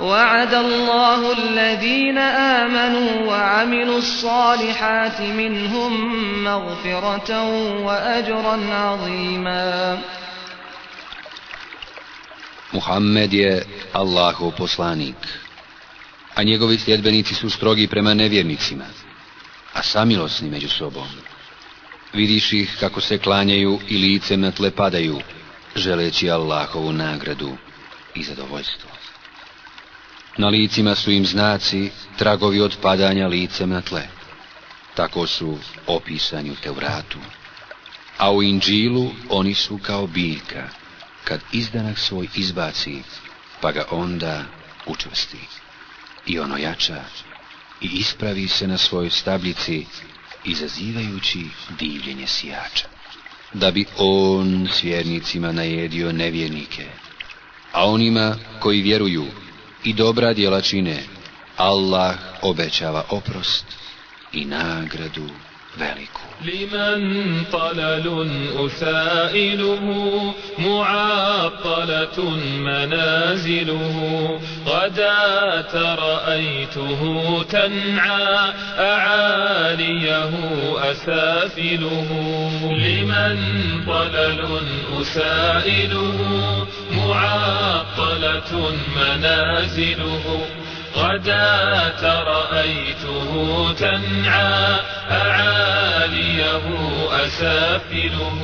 وعد الله الذين آمنوا وعملوا الصالحات منهم مغفرة وأجرا عظيما Muhammed je Allahov poslanik, a njegovi sljedbenici su strogi prema nevjernicima, a samilosni među sobom. Vidiš ih kako se klanjaju i lice na tle padaju, želeći Allahovu nagradu i zadovoljstvo. Na licima su im znaci, tragovi od padanja licem na tle. Tako su opisani u Tevratu. A u Inđilu oni su kao biljka, kad izdanak svoj izbaci, pa ga onda učvrsti. I ono jača i ispravi se na svojoj stablici, izazivajući divljenje sijača. Da bi on s vjernicima najedio nevjernike, a onima koji vjeruju i dobra djela čine, Allah obećava oprost i nagradu. لمن طلل أسائله معطلة منازله غداة رأيته تنعى أعاليه أسافله لمن طلل أسائله معطلة منازله غداة رأيته تنعى أعاليه أسافله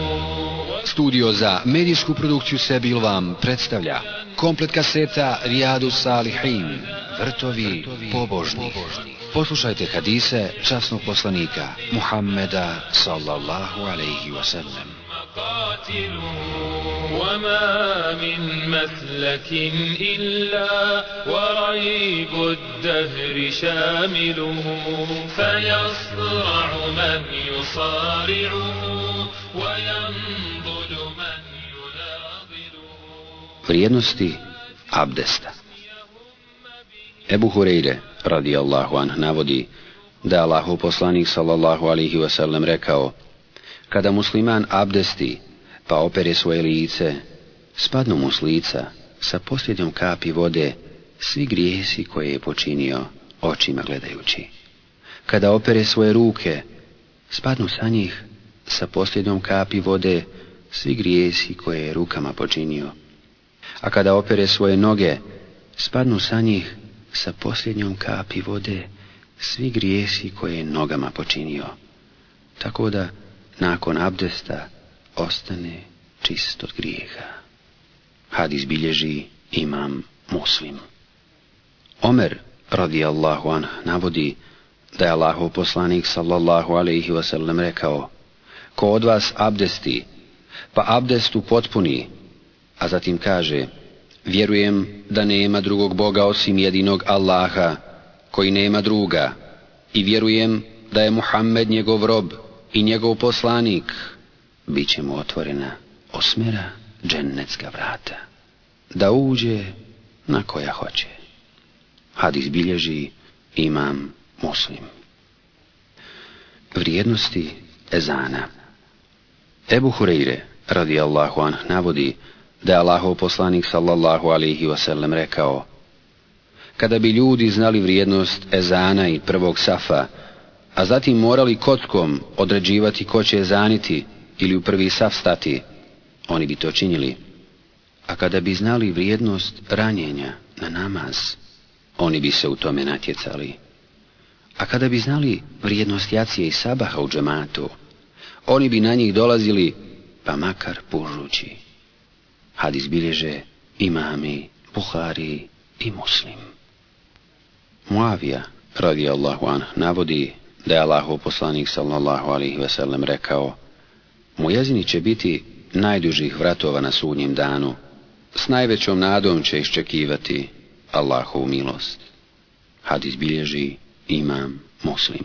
Studio za medijsku produkciju Sebil vam predstavlja komplet kaseta Rijadu Salihin, vrtovi pobožni. Poslušajte hadise časnog poslanika Muhammeda sallallahu alaihi wasallam. وما من مسلك إلا وريب الدهر شامله فيصرع من يصارعه وينضل من يناضله Vrijednosti abdesta Ebu Hureyre, radijallahu anh, navodi da je Allahu poslanik sallallahu alihi wasallam rekao Kada musliman abdesti, pa opere svoje lice, spadnu mu s lica sa posljednjom kapi vode svi grijesi koje je počinio očima gledajući. Kada opere svoje ruke, spadnu sa njih sa posljednjom kapi vode svi grijesi koje je rukama počinio. A kada opere svoje noge, spadnu sa njih sa posljednjom kapi vode svi grijesi koje je nogama počinio. Tako da, nakon abdesta, ostane čist od grijeha. Hadis bilježi imam muslim. Omer, radijallahu anh, navodi da je Allahov poslanik sallallahu alaihi wasallam rekao Ko od vas abdesti, pa abdestu potpuni, a zatim kaže Vjerujem da nema drugog Boga osim jedinog Allaha, koji nema druga, i vjerujem da je Muhammed njegov rob i njegov poslanik, bit će mu otvorena osmera džennetska vrata, da uđe na koja hoće. Hadis bilježi imam muslim. Vrijednosti ezana Ebu Hureyre, radijallahu anh, navodi da je Allahov poslanik sallallahu alihi wasallam rekao Kada bi ljudi znali vrijednost ezana i prvog safa, a zatim morali kockom određivati ko će zaniti ili u prvi saf stati, oni bi to činili. A kada bi znali vrijednost ranjenja na namaz, oni bi se u tome natjecali. A kada bi znali vrijednost jacije i sabaha u džematu, oni bi na njih dolazili pa makar pužući. Hadis bilježe imami, Buhari i Muslim. Muavija, radijallahu an, navodi da je Allahov poslanik sallallahu alihi wasallam rekao Mu jezini će biti najdužih vratova na sudnjem danu, s najvećom nadom će iščekivati Allahovu milost. Hadis bilježi imam muslim.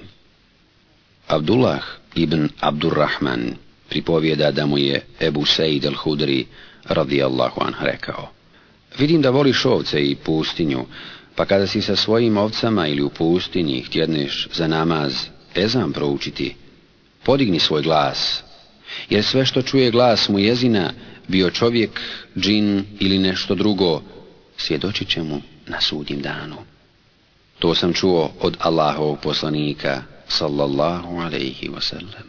Abdullah ibn Abdurrahman pripovjeda da mu je Ebu Sejid al-Hudri radijallahu an rekao Vidim da voliš ovce i pustinju, pa kada si sa svojim ovcama ili u pustinji htjedneš za namaz ezan proučiti, podigni svoj glas, jer sve što čuje glas mu jezina, bio čovjek, džin ili nešto drugo, svjedočit će mu na sudnjem danu. To sam čuo od Allahovog poslanika, sallallahu alaihi wasallam.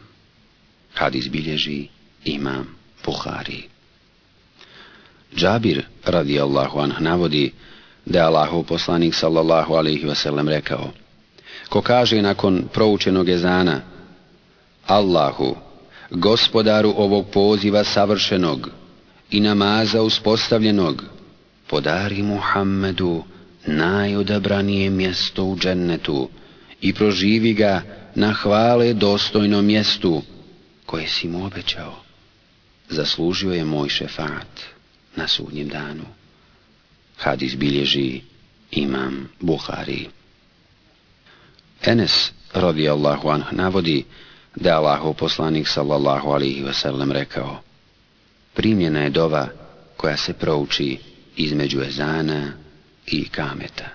Kad izbilježi imam Buhari. Džabir, radijallahu anh, navodi da je Allahov poslanik, sallallahu alaihi wasallam, rekao Ko kaže nakon proučenog ezana, Allahu, gospodaru ovog poziva savršenog i namaza uspostavljenog, podari Muhammedu najodabranije mjesto u džennetu i proživi ga na hvale dostojnom mjestu koje si mu obećao. Zaslužio je moj šefat na sudnjem danu. Hadis bilježi imam Buhari. Enes, radijallahu anh, navodi da je Allahov poslanik, sallallahu alihi wasallam, rekao Primljena je dova koja se prouči između ezana i kameta.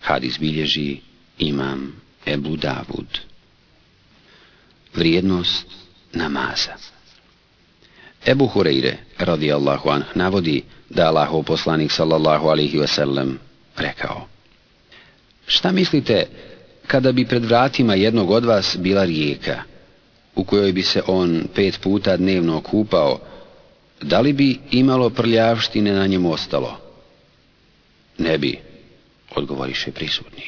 Hadis bilježi imam Ebu Davud. Vrijednost namaza Ebu Hureyre, radijallahu anh, navodi da Allahov poslanik, sallallahu alihi wasallam, rekao Šta mislite kada bi pred vratima jednog od vas bila rijeka, u kojoj bi se on pet puta dnevno kupao, da li bi imalo prljavštine na njemu ostalo? Ne bi, odgovoriše prisutni.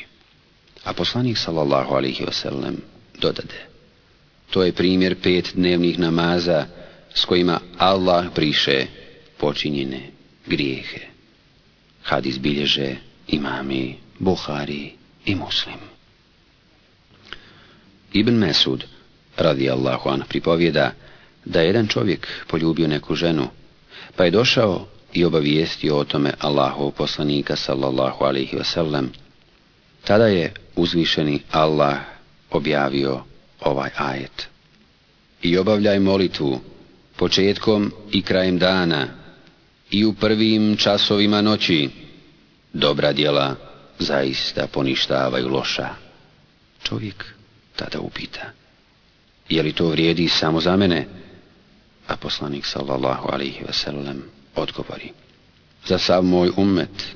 A poslanik sallallahu alihi wasallam dodade. To je primjer pet dnevnih namaza s kojima Allah briše počinjene grijehe. Hadis bilježe imami, Buhari i Muslim. Ibn Mesud, radi Allahu an, pripovjeda da je jedan čovjek poljubio neku ženu, pa je došao i obavijestio o tome Allahov poslanika sallallahu alaihi wasallam, tada je uzvišeni Allah objavio ovaj ajet. I obavljaj molitvu početkom i krajem dana i u prvim časovima noći dobra djela zaista poništavaju loša. Čovjek tada upita, je li to vrijedi samo za mene? A poslanik sallallahu alaihi wasallam odgovori, za sav moj ummet,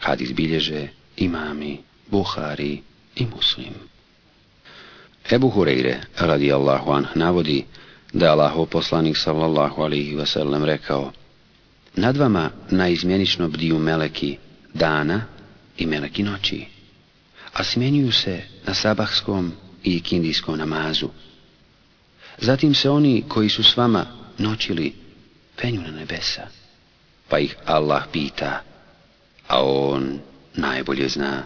kad izbilježe imami, Buhari i Muslim. Ebu Hureyre, radijallahu anh, navodi da je Allahov poslanik sallallahu alaihi wasallam rekao Nad vama naizmjenično bdiju meleki dana i meleki noći, a smjenjuju se na sabahskom i kindijskom namazu. Zatim se oni koji su s vama noćili penju na nebesa, pa ih Allah pita, a on najbolje zna.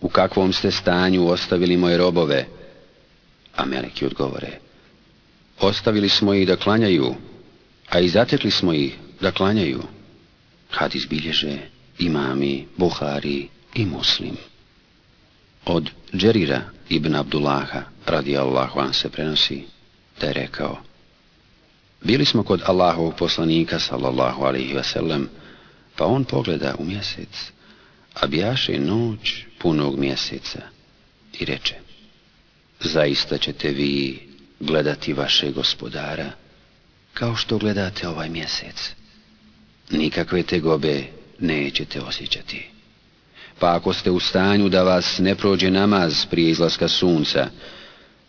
U kakvom ste stanju ostavili moje robove? A meleki odgovore, ostavili smo ih da klanjaju, a i zatekli smo ih da klanjaju. Hadis bilježe imami, Buhari i Muslim. Od Džerira ibn Abdullaha, radi Allahu an se prenosi, da je rekao, Bili smo kod Allahovog poslanika, sallallahu alaihi wasallam, pa on pogleda u mjesec, a bijaše noć punog mjeseca i reče, Zaista ćete vi gledati vaše gospodara, kao što gledate ovaj mjesec. Nikakve tegobe nećete osjećati. Pa ako ste u stanju da vas ne prođe namaz prije izlaska sunca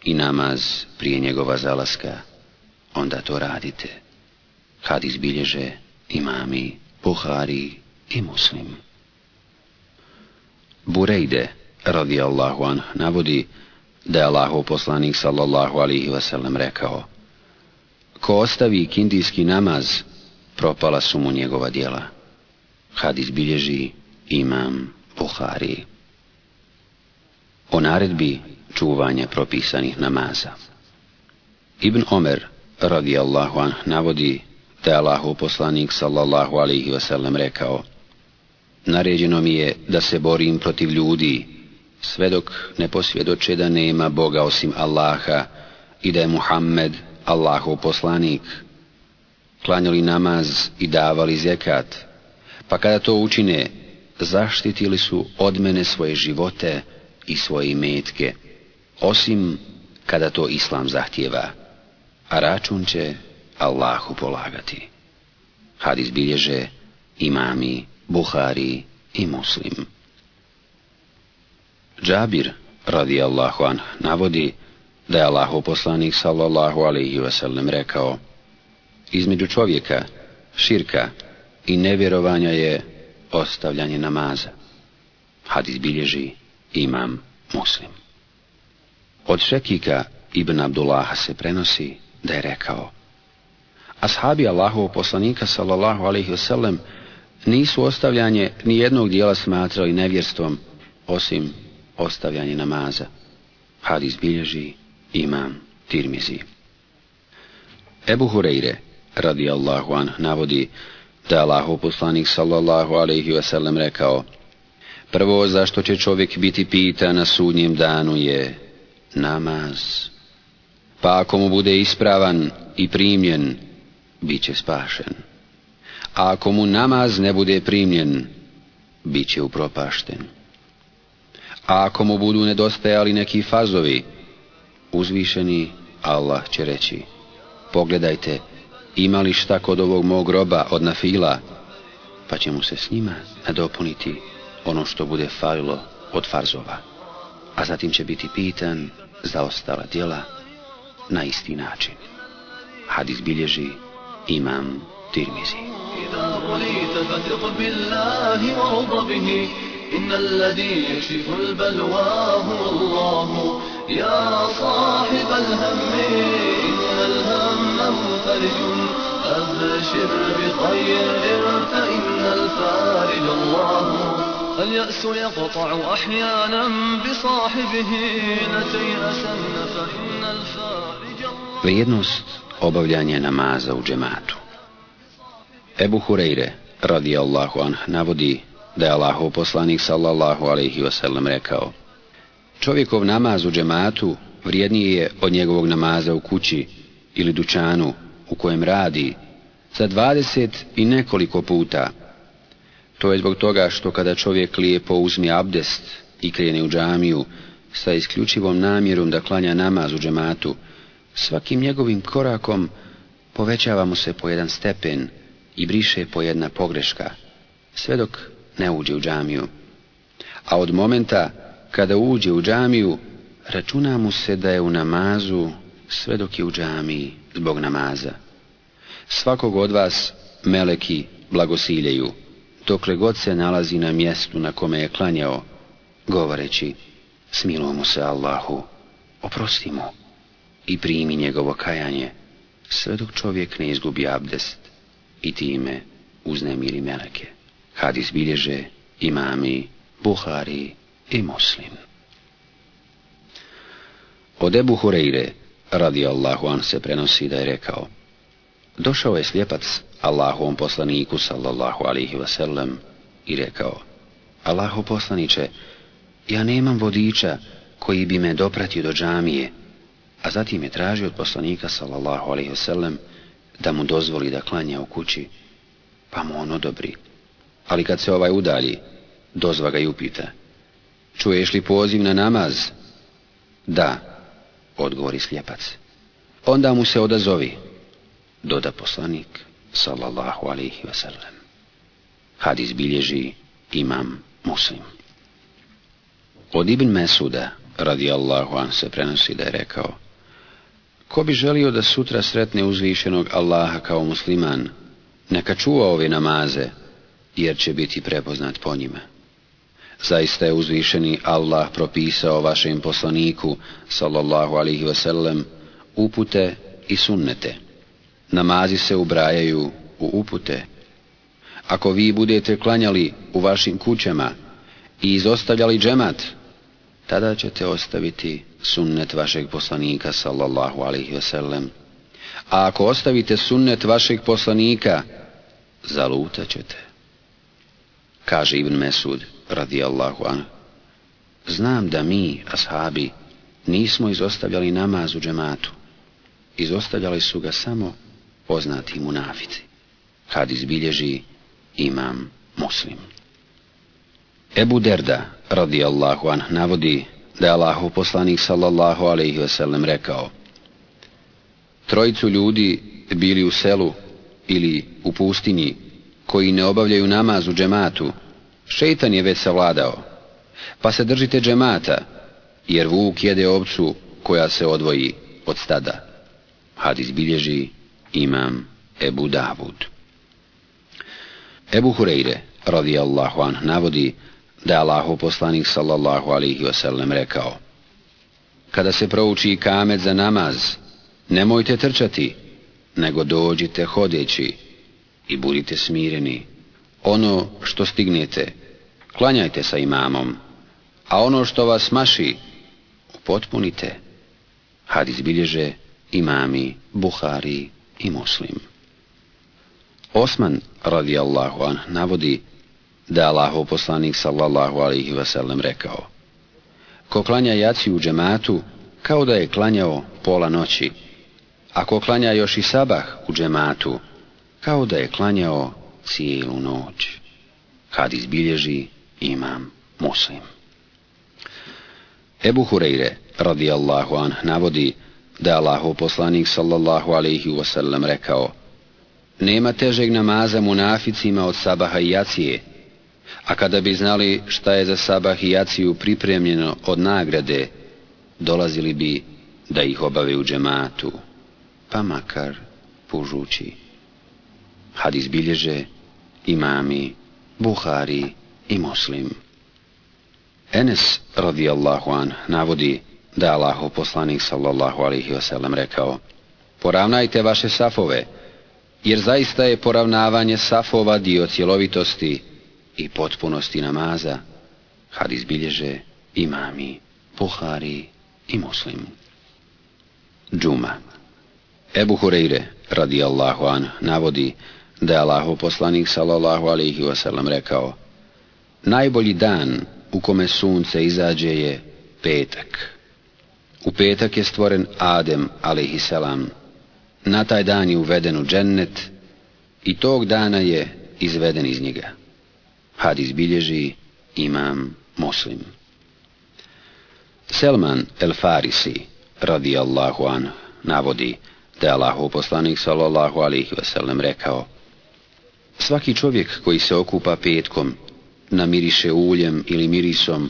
i namaz prije njegova zalaska, onda to radite. Hadis izbilježe imami, Buhari i Muslim. Burejde, radi Allahu an, navodi da je Allahov poslanik sallallahu alihi wasallam rekao Ko ostavi kindijski namaz, propala su mu njegova djela. Hadis bilježi imam Buhari. O naredbi čuvanja propisanih namaza. Ibn Omer, radijallahu anh, navodi da je Allahu poslanik, sallallahu alaihi wasallam, rekao Naređeno mi je da se borim protiv ljudi, sve dok ne posvjedoče da nema Boga osim Allaha i da je Muhammed, Allahov poslanik, klanjali namaz i davali zekat, pa kada to učine, zaštitili su od mene svoje živote i svoje imetke, osim kada to Islam zahtjeva, a račun će Allahu polagati. Hadis bilježe imami, Buhari i Muslim. Džabir, radi Allahu an, navodi da je Allahu poslanik sallallahu alaihi wasallam rekao između čovjeka, širka i nevjerovanja je ostavljanje namaza. Hadis bilježi imam muslim. Od Šekika ibn Abdullaha se prenosi da je rekao Ashabi Allahovog poslanika sallallahu alaihi wasallam nisu ostavljanje ni jednog dijela smatrali nevjerstvom osim ostavljanje namaza. Hadis bilježi imam Tirmizi. Ebu Hureyre, radi Allahu an, navodi da Allahu poslanik sallallahu alaihi wasallam rekao Prvo zašto će čovjek biti pita na sudnjem danu je namaz. Pa ako mu bude ispravan i primljen, bit će spašen. A ako mu namaz ne bude primljen, bit će upropašten. A ako mu budu nedostajali neki fazovi, uzvišeni Allah će reći, pogledajte, ima li šta kod ovog mog groba od nafila, pa će mu se s njima nadopuniti ono što bude falilo od farzova, a zatim će biti pitan za ostala djela na isti način. Hadis bilježi imam Tirmizi. إذا بليت فثق بالله وارض به إن الذي يكشف البلوى هو الله يا صاحب الهم إن الهم منفرج أبشر بخير فإن الفارج الله اليأس يقطع أحيانا بصاحبه نتيأسا فإن الفارج الله Vrijednost obavljanja namaza u džematu. Ebu Hureyre, radi Allahu anh, navodi da je Allahov poslanik sallallahu alaihi wasallam rekao Čovjekov namaz u džematu vrijedniji je od njegovog namaza u kući ili dućanu u kojem radi za dvadeset i nekoliko puta. To je zbog toga što kada čovjek lijepo uzmi abdest i krene u džamiju sa isključivom namjerom da klanja namaz u džematu, svakim njegovim korakom povećava mu se po jedan stepen i briše po jedna pogreška, sve dok ne uđe u džamiju. A od momenta kada uđe u džamiju, računa mu se da je u namazu sve dok je u džamiji zbog namaza. Svakog od vas meleki blagosiljaju, dokle god se nalazi na mjestu na kome je klanjao, govoreći, smilo mu se Allahu, oprosti mu i primi njegovo kajanje, sve dok čovjek ne izgubi abdest i time uznemiri meleke. Hadis bilježe imami, Buhari i Muslim. Od Ebu Hureyre, radi Allahu an se prenosi da je rekao, došao je slijepac Allahovom poslaniku, sallallahu alihi wasallam, i rekao, Allaho poslaniće, ja nemam vodiča koji bi me dopratio do džamije, a zatim je tražio od poslanika, sallallahu alihi wasallam, da mu dozvoli da klanja u kući, pa mu on odobri. Ali kad se ovaj udalji, dozva ga i upita, čuješ li poziv na namaz? Da, odgovori slijepac. Onda mu se odazovi, doda poslanik, sallallahu alaihi wasallam. Hadis bilježi imam muslim. Od Ibn Mesuda, radijallahu an, se prenosi da je rekao, Ko bi želio da sutra sretne uzvišenog Allaha kao musliman, neka čuva ove namaze, jer će biti prepoznat po njima. Zaista je uzvišeni Allah propisao vašem poslaniku, sallallahu alihi wasallam, upute i sunnete. Namazi se ubrajaju u upute. Ako vi budete klanjali u vašim kućama i izostavljali džemat, tada ćete ostaviti sunnet vašeg poslanika sallallahu alaihi wasallam. A ako ostavite sunnet vašeg poslanika, zalutat ćete. Kaže Ibn Mesud, radijallahu an. znam da mi, ashabi, nismo izostavljali namaz u džematu. Izostavljali su ga samo poznati munafici. Hadis bilježi imam muslim. Ebu Derda, radijallahu anh, navodi da je Allahu poslanik sallallahu alaihi wasallam rekao Trojicu ljudi bili u selu ili u pustinji koji ne obavljaju namaz u džematu, šeitan je već savladao, pa se držite džemata, jer vuk jede ovcu koja se odvoji od stada. Hadis bilježi imam Ebu Davud. Ebu Hureyre, radijallahu anh, navodi da je Allaho poslanik sallallahu alihi wasallam rekao Kada se prouči kamet za namaz, nemojte trčati, nego dođite hodeći i budite smireni. Ono što stignete, klanjajte sa imamom, a ono što vas maši, upotpunite. Hadis bilježe imami, Buhari i Muslim. Osman radijallahu an navodi da je Allahov poslanik sallallahu alaihi vasallam rekao Ko klanja jaci u džematu, kao da je klanjao pola noći, a ko klanja još i sabah u džematu, kao da je klanjao cijelu noć. Kad izbilježi imam muslim. Ebu Hureyre, radijallahu an, navodi da je Allahov poslanik sallallahu alaihi wasallam rekao Nema težeg namaza munaficima od sabaha i jacije, a kada bi znali šta je za sabah i jaciju pripremljeno od nagrade, dolazili bi da ih obave u džematu, pa makar pužući. Hadis bilježe imami, Buhari i Muslim. Enes radijallahu an navodi da Allahu poslanik sallallahu alihi wasallam rekao Poravnajte vaše safove, jer zaista je poravnavanje safova dio cjelovitosti i potpunosti namaza, Hadis bilježe imami, Buhari i Muslim. Džuma Ebu Hureyre, radijallahu an, navodi da je Allahu poslanik sallallahu alihi wasallam rekao Najbolji dan u kome sunce izađe je petak. U petak je stvoren Adem alaihissalam. na taj dan je uveden u džennet i tog dana je izveden iz njega. Hadis bilježi imam muslim. Selman el Farisi, radijallahu an, navodi da je Allahov poslanik sallallahu alaihi wasallam rekao Svaki čovjek koji se okupa petkom, namiriše uljem ili mirisom,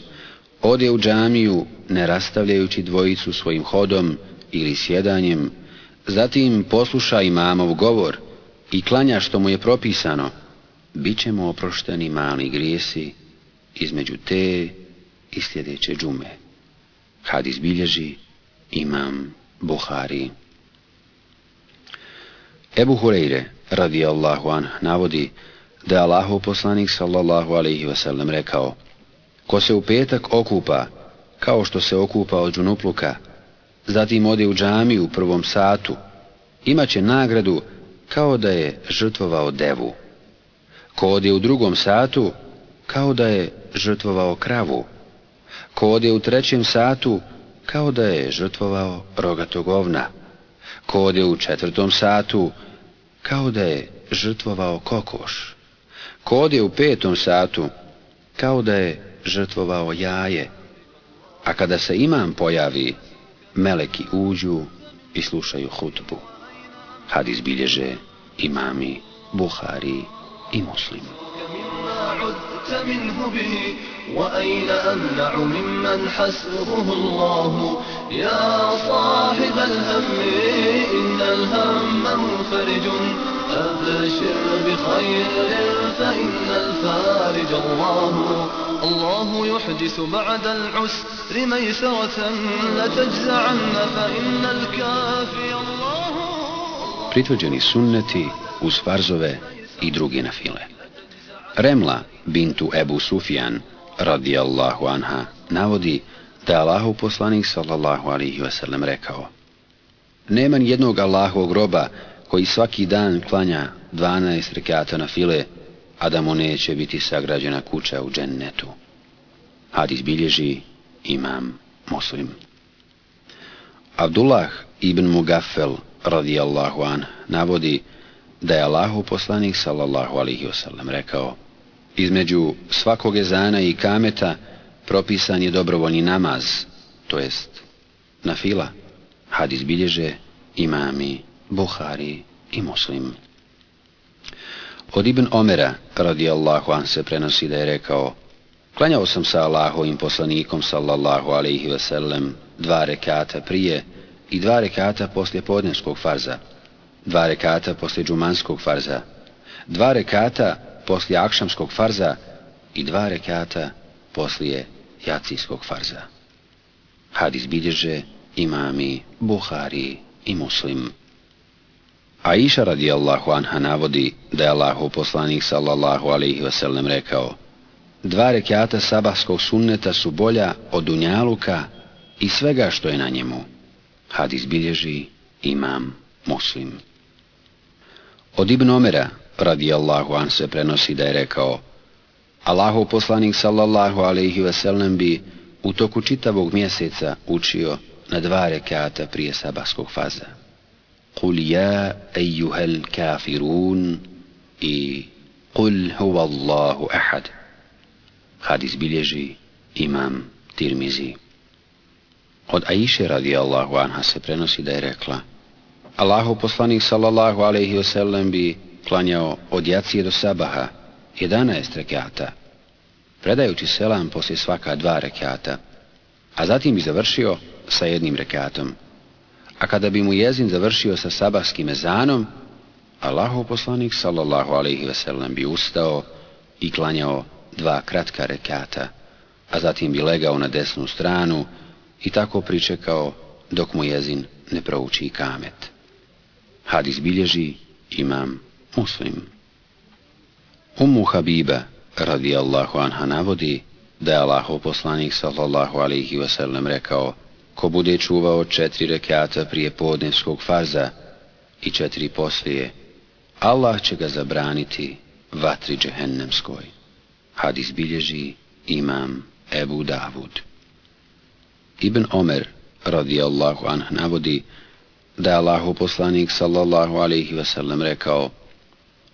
ode u džamiju ne rastavljajući dvojicu svojim hodom ili sjedanjem, zatim posluša imamov govor i klanja što mu je propisano, bit će mu oprošteni mali grijesi između te i sljedeće džume. Hadis izbilježi imam Buhari. Ebu Hureyre, radijallahu an, navodi da je Allahov poslanik sallallahu alaihi wasallam rekao Ko se u petak okupa, kao što se okupa od džunupluka, zatim ode u džamiju u prvom satu, imaće nagradu kao da je žrtvovao devu. Ko ode u drugom satu, kao da je žrtvovao kravu. Ko ode u trećem satu, kao da je žrtvovao rogatog ovna. Ko ode u četvrtom satu, kao da je žrtvovao kokoš. Ko ode u petom satu, kao da je žrtvovao jaje. A kada se imam pojavi, meleki uđu i slušaju hutbu. Hadis bilježe imami, Buhari i Muslim. منه به وأين أمنع ممن حسبه الله يا صاحب الهم إن الهم منفرج أبشر بخير فإن الفارج الله الله يحدث بعد العسر ميسرة لتجزعن فإن الكافي الله pritvrđeni sunneti uz farzove i druge na file. Remla bintu Ebu Sufjan radijallahu anha navodi da je Allahu poslanik sallallahu alihi wasallam rekao Nema ni jednog Allahovog groba koji svaki dan klanja 12 rekata na file, a da mu neće biti sagrađena kuća u džennetu. Hadis bilježi imam muslim. Abdullah ibn Mugafel radijallahu an navodi da je Allahu poslanik sallallahu alihi wasallam rekao između svakog ezana i kameta propisan je dobrovoljni namaz, to jest na fila. Hadis bilježe imami, Buhari i Muslim. Od Ibn Omera, radijallahu an, se prenosi da je rekao Klanjao sam sa Allahovim poslanikom, sallallahu alaihi ve sellem, dva rekata prije i dva rekata poslije podnevskog farza, dva rekata poslije džumanskog farza, dva rekata poslije akšamskog farza i dva rekata poslije jacijskog farza. Hadis bilježe imami Buhari i Muslim. Aisha radijallahu anha navodi da je Allahu poslanik sallallahu alaihi wasallam rekao Dva rekiata sabahskog sunneta su bolja od dunjaluka i svega što je na njemu. Hadis bilježi imam muslim. Od Ibn Omera radijallahu an se prenosi da je rekao Allahu poslanik sallallahu alaihi wasallam bi u toku čitavog mjeseca učio na dva rekata prije sabahskog faza. قل يا أيها kafirun i قل huwa Allahu ahad. Hadis bilježi imam Tirmizi. Od Aiše radijallahu anha se prenosi da je rekla Allahu poslanik sallallahu alaihi wasallam bi klanjao od jacije do sabaha 11 rekata, predajući selam poslije svaka dva rekata, a zatim bi završio sa jednim rekatom. A kada bi mu jezin završio sa sabahskim ezanom, Allahov poslanik sallallahu alaihi veselam bi ustao i klanjao dva kratka rekata, a zatim bi legao na desnu stranu i tako pričekao dok mu jezin ne prouči kamet. Hadis bilježi imam muslim. Ummu Habiba, radijallahu anha, navodi da je Allahov poslanik, sallallahu alaihi wasallam, rekao ko bude čuvao četiri rekata prije podnevskog farza i četiri poslije, Allah će ga zabraniti vatri džehennemskoj. Hadis bilježi imam Ebu Davud. Ibn Omer, radijallahu anh, navodi da je Allahu poslanik, sallallahu alaihi wasallam, rekao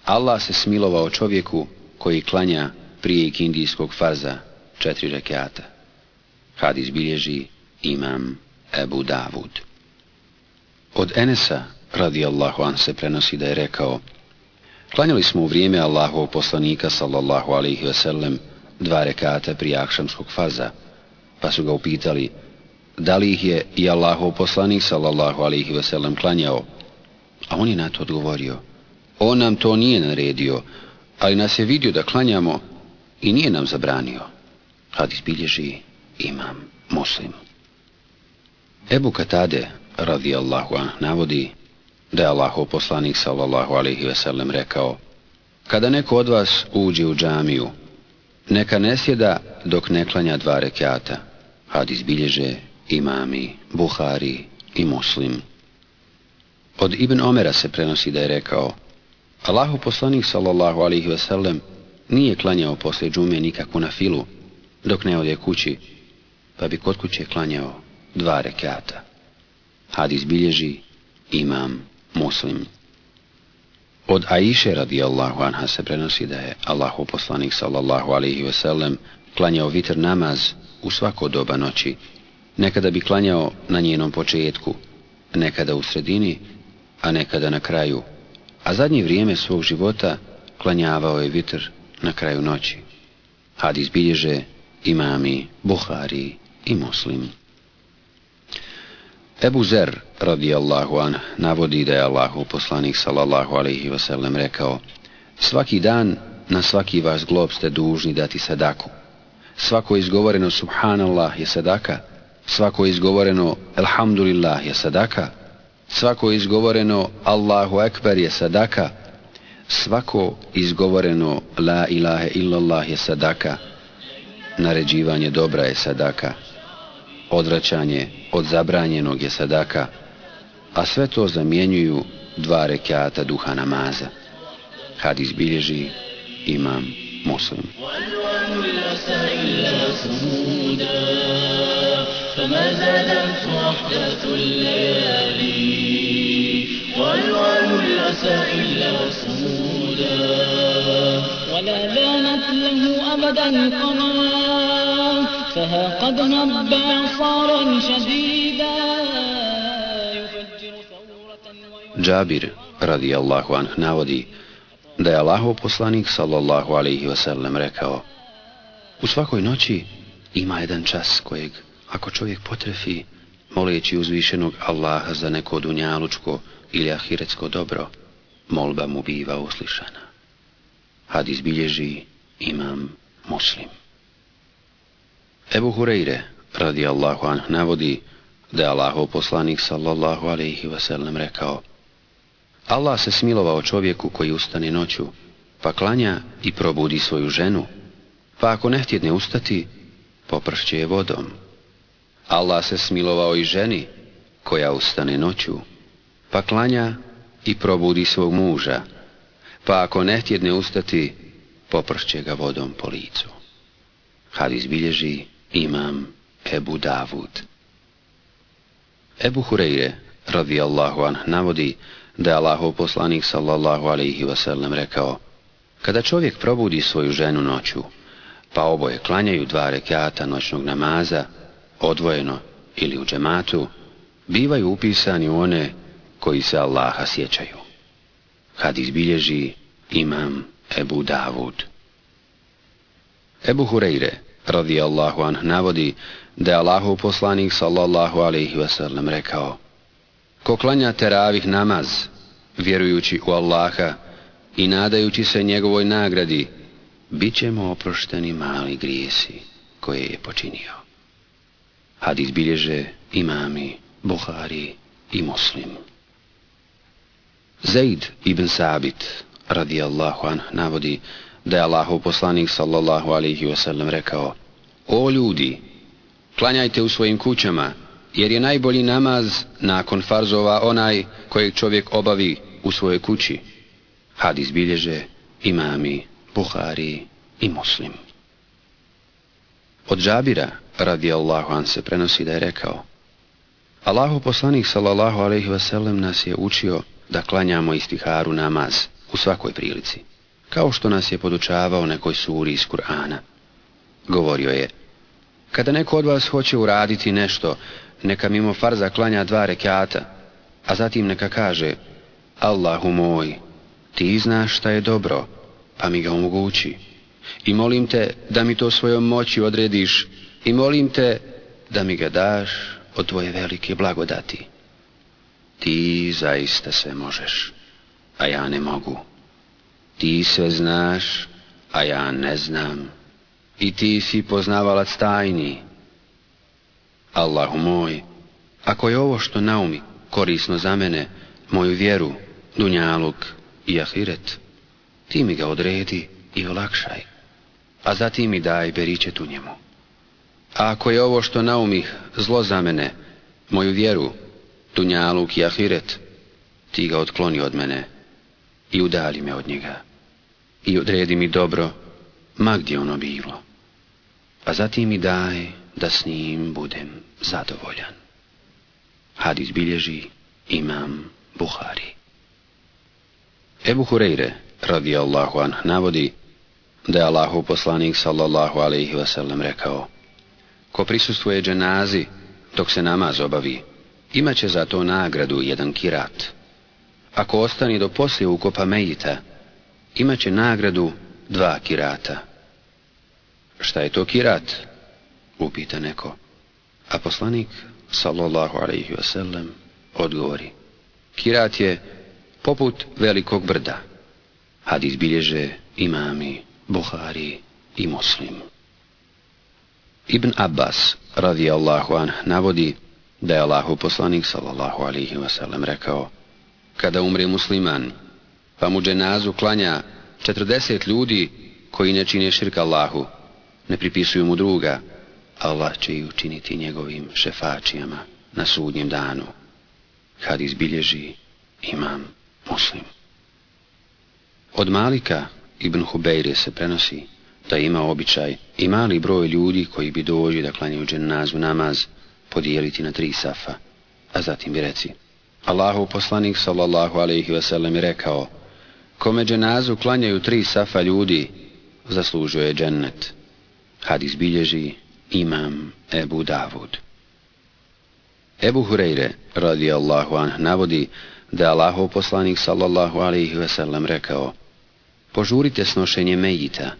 Allah se smilovao čovjeku koji klanja prije ikindijskog farza četiri rekiata. Hadis bilježi imam Ebu Davud. Od Enesa, radijallahu an, se prenosi da je rekao Klanjali smo u vrijeme Allahovog poslanika, sallallahu alaihi ve sellem, dva rekata prije akšamskog faza, pa su ga upitali, da li ih je i Allahov poslanik, sallallahu alaihi ve sellem, klanjao? A on je na to odgovorio, On nam to nije naredio, ali nas je vidio da klanjamo i nije nam zabranio. Hadis bilježi imam muslim. Ebu Katade, radijallahu an, navodi da je Allahov poslanik, sallallahu alaihi ve sellem, rekao Kada neko od vas uđe u džamiju, neka ne sjeda dok ne klanja dva rekiata. Hadis bilježe imami, Buhari i muslim. Od Ibn Omera se prenosi da je rekao Allahu poslanik sallallahu alaihi ve sellem nije klanjao posle džume nikakvu na filu, dok ne ode kući, pa bi kod kuće klanjao dva rekata. Hadis bilježi imam muslim. Od Aiše radijallahu anha se prenosi da je Allahu poslanik sallallahu alaihi ve sellem klanjao vitr namaz u svako doba noći. Nekada bi klanjao na njenom početku, nekada u sredini, a nekada na kraju, a zadnje vrijeme svog života klanjavao je vitr na kraju noći. Hadis bilježe imami, Buhari i Muslim. Ebu Zer, radijallahu an, navodi da je Allahu poslanik, sallallahu alaihi wasallam, rekao Svaki dan na svaki vas glob ste dužni dati sadaku. Svako izgovoreno subhanallah je sadaka, svako izgovoreno alhamdulillah je sadaka, Svako izgovoreno Allahu Ekber je sadaka, svako izgovoreno La ilahe illallah je sadaka, naređivanje dobra je sadaka, odvraćanje od zabranjenog je sadaka, a sve to zamjenjuju dva rekata duha namaza. Hadis bilježi imam muslim. والوان الأسى إلا صمودا فما زالت وحدة الليالي والوان الأسى إلا صمودا ولا لانت له أبدا قمرا فها قد نبى عصارا شديدا يفجر ثورة ويحيي Džabir, radijallahu anh, navodi da je Allahov poslanik, sallallahu alaihi wasallam, rekao U svakoj noći ima jedan čas kojeg, ako čovjek potrefi, moleći uzvišenog Allaha za neko dunjalučko ili ahiretsko dobro, molba mu biva uslišana. Hadis bilježi imam muslim. Ebu Hureyre, radijallahu anh, navodi da je Allahov poslanik, sallallahu alaihi wasallam, rekao Allah se smilovao čovjeku koji ustane noću, pa klanja i probudi svoju ženu, pa ako ne htjedne ustati, popršće je vodom. Allah se smilovao i ženi koja ustane noću, pa klanja i probudi svog muža, pa ako ne htjedne ustati, popršće ga vodom po licu. Hadis bilježi imam Ebu Davud. Ebu Hureyre, radijallahu anh, navodi da je Allahov poslanik sallallahu alaihi wasallam rekao Kada čovjek probudi svoju ženu noću, pa oboje klanjaju dva rekata noćnog namaza, odvojeno ili u džematu, bivaju upisani u one koji se Allaha sjećaju. Hadis bilježi imam Ebu Davud. Ebu Hureyre, radijallahu anh, navodi da je Allahov poslanik sallallahu alaihi wasallam rekao Ko klanja teravih namaz, vjerujući u Allaha i nadajući se njegovoj nagradi, bit ćemo oprošteni mali grijesi koje je počinio. Hadis bilježe imami, Buhari i Muslim. Zaid ibn Sabit, radijallahu anh, navodi da je Allahov poslanik sallallahu alaihi wasallam rekao O ljudi, klanjajte u svojim kućama, jer je najbolji namaz nakon farzova onaj kojeg čovjek obavi u svojoj kući. Hadis bilježe imami, Buhari i Muslim. Od Džabira, radijallahu an, se prenosi da je rekao Allahu poslanik, sallallahu alaihi wasallam, nas je učio da klanjamo istiharu namaz u svakoj prilici, kao što nas je podučavao nekoj suri iz Kur'ana. Govorio je, kada neko od vas hoće uraditi nešto, neka mimo farza klanja dva rekata, a zatim neka kaže, Allahu moj, ti znaš šta je dobro, pa mi ga omogući. I molim te da mi to svojom moći odrediš i molim te da mi ga daš od tvoje velike blagodati. Ti zaista sve možeš, a ja ne mogu. Ti sve znaš, a ja ne znam. I ti si poznavalac tajni. Allahu moj, ako je ovo što naumi korisno za mene, moju vjeru, dunjaluk i ahiret, ti mi ga odredi i olakšaj, a zatim mi daj beričet u njemu. A ako je ovo što naumi zlo za mene, moju vjeru, dunjaluk i ahiret, ti ga otkloni od mene i udali me od njega i odredi mi dobro, ma gdje ono bilo. A zatim mi daj da s njim budem zadovoljan. Hadis bilježi imam Buhari. Ebu Hureyre, radijallahu anh, navodi da je Allahu poslanik sallallahu alaihi wasallam rekao Ko prisustuje dženazi dok se namaz obavi, imaće za to nagradu jedan kirat. Ako ostani do poslije ukopa mejita, imaće nagradu dva kirata. Šta je to kirat? Upita neko. A poslanik, sallallahu alaihi wasallam, odgovori. Kirat je poput velikog brda. Hadis bilježe imami, Buhari i Muslim. Ibn Abbas, radijallahu an, navodi da je Allahu poslanik sallallahu alaihi wasallam rekao kada umre musliman pa mu dženazu klanja 40 ljudi koji ne čine širka Allahu. Ne pripisuju mu druga. Allah će ju učiniti njegovim šefačijama na sudnjem danu. Kad izbilježi imam muslim. Od Malika Ibn Hubejre se prenosi da ima običaj i mali broj ljudi koji bi dođi da klanjaju dženazu namaz podijeliti na tri safa, a zatim bi reci. Allahu poslanik sallallahu alaihi wasallam je rekao, kome dženazu klanjaju tri safa ljudi, zaslužuje je džennet. Hadis bilježi imam Ebu Davud. Ebu Hureyre, radijallahu anh, navodi da je poslanik sallallahu alaihi sellem rekao, požurite snošenje mejita.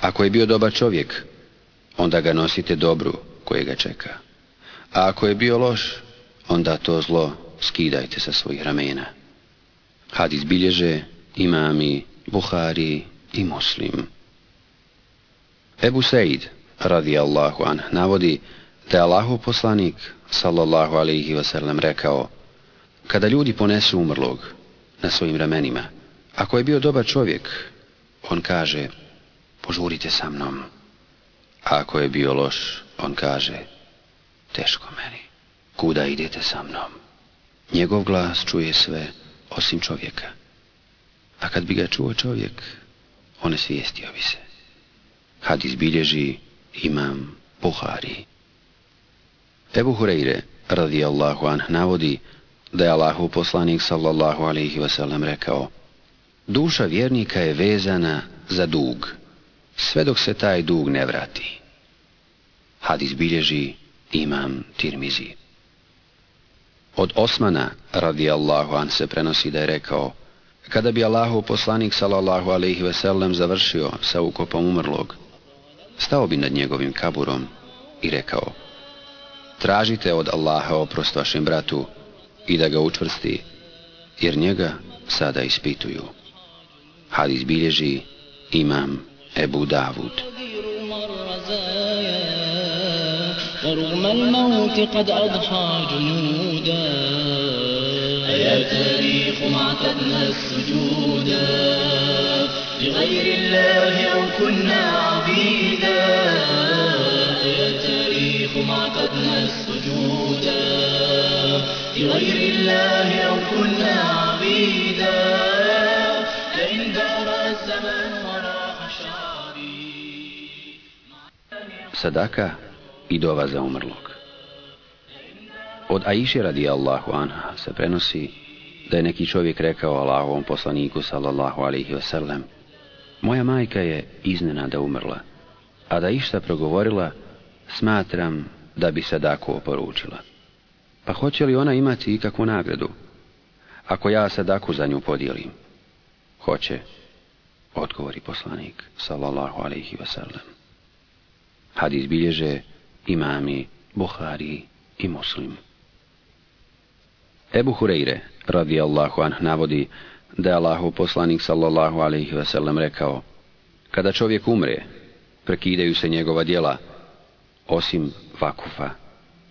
Ako je bio dobar čovjek, onda ga nosite dobru koje ga čeka. A ako je bio loš, onda to zlo skidajte sa svojih ramena. Hadis bilježe imami, Buhari i Muslim. Ebu Seid, radi Allahu an, navodi da je Allahu poslanik, sallallahu alaihi wasallam, rekao Kada ljudi ponesu umrlog na svojim ramenima, ako je bio dobar čovjek, on kaže, požurite sa mnom. A ako je bio loš, on kaže, teško meni. Kuda idete sa mnom? Njegov glas čuje sve, osim čovjeka. A kad bi ga čuo čovjek, on je svijestio bi se. Had izbilježi imam Buhari. Ebu Hureyre, radijallahu anh, navodi da je Allahu poslanik sallallahu alaihi wasallam rekao Duša vjernika je vezana za dug, sve dok se taj dug ne vrati. Hadis bilježi imam Tirmizi. Od Osmana, radijallahu an, se prenosi da je rekao, kada bi Allahu poslanik, sallallahu alaihi veselem, završio sa ukopom umrlog, stao bi nad njegovim kaburom i rekao, tražite od Allaha oprost vašem bratu i da ga učvrsti, jer njega sada ispituju. Hadis bilježi imam Ebu Davud. ورغم الموت قد أضحى جنودا يا تاريخ ما اعتدنا السجودا لغير الله أو كنا عبيدا. يا تاريخ ما اعتدنا السجودا لغير الله أو كنا عبيدا. لئن دار الزمن وراح شعبي Sadaka i dova za umrlog. Od Aiše radi Allahu anha se prenosi da je neki čovjek rekao Allahovom poslaniku sallallahu alaihi wasallam Moja majka je iznenada umrla, a da išta progovorila, smatram da bi sadaku oporučila. Pa hoće li ona imati ikakvu nagradu? Ako ja sadaku za nju podijelim? Hoće, odgovori poslanik, sallallahu alaihi wasallam. Hadis bilježe imami Buhari i Muslim. Ebu Hureyre, radijallahu anh, navodi da je Allahu poslanik sallallahu alaihi sellem rekao Kada čovjek umre, prekidaju se njegova djela, osim vakufa,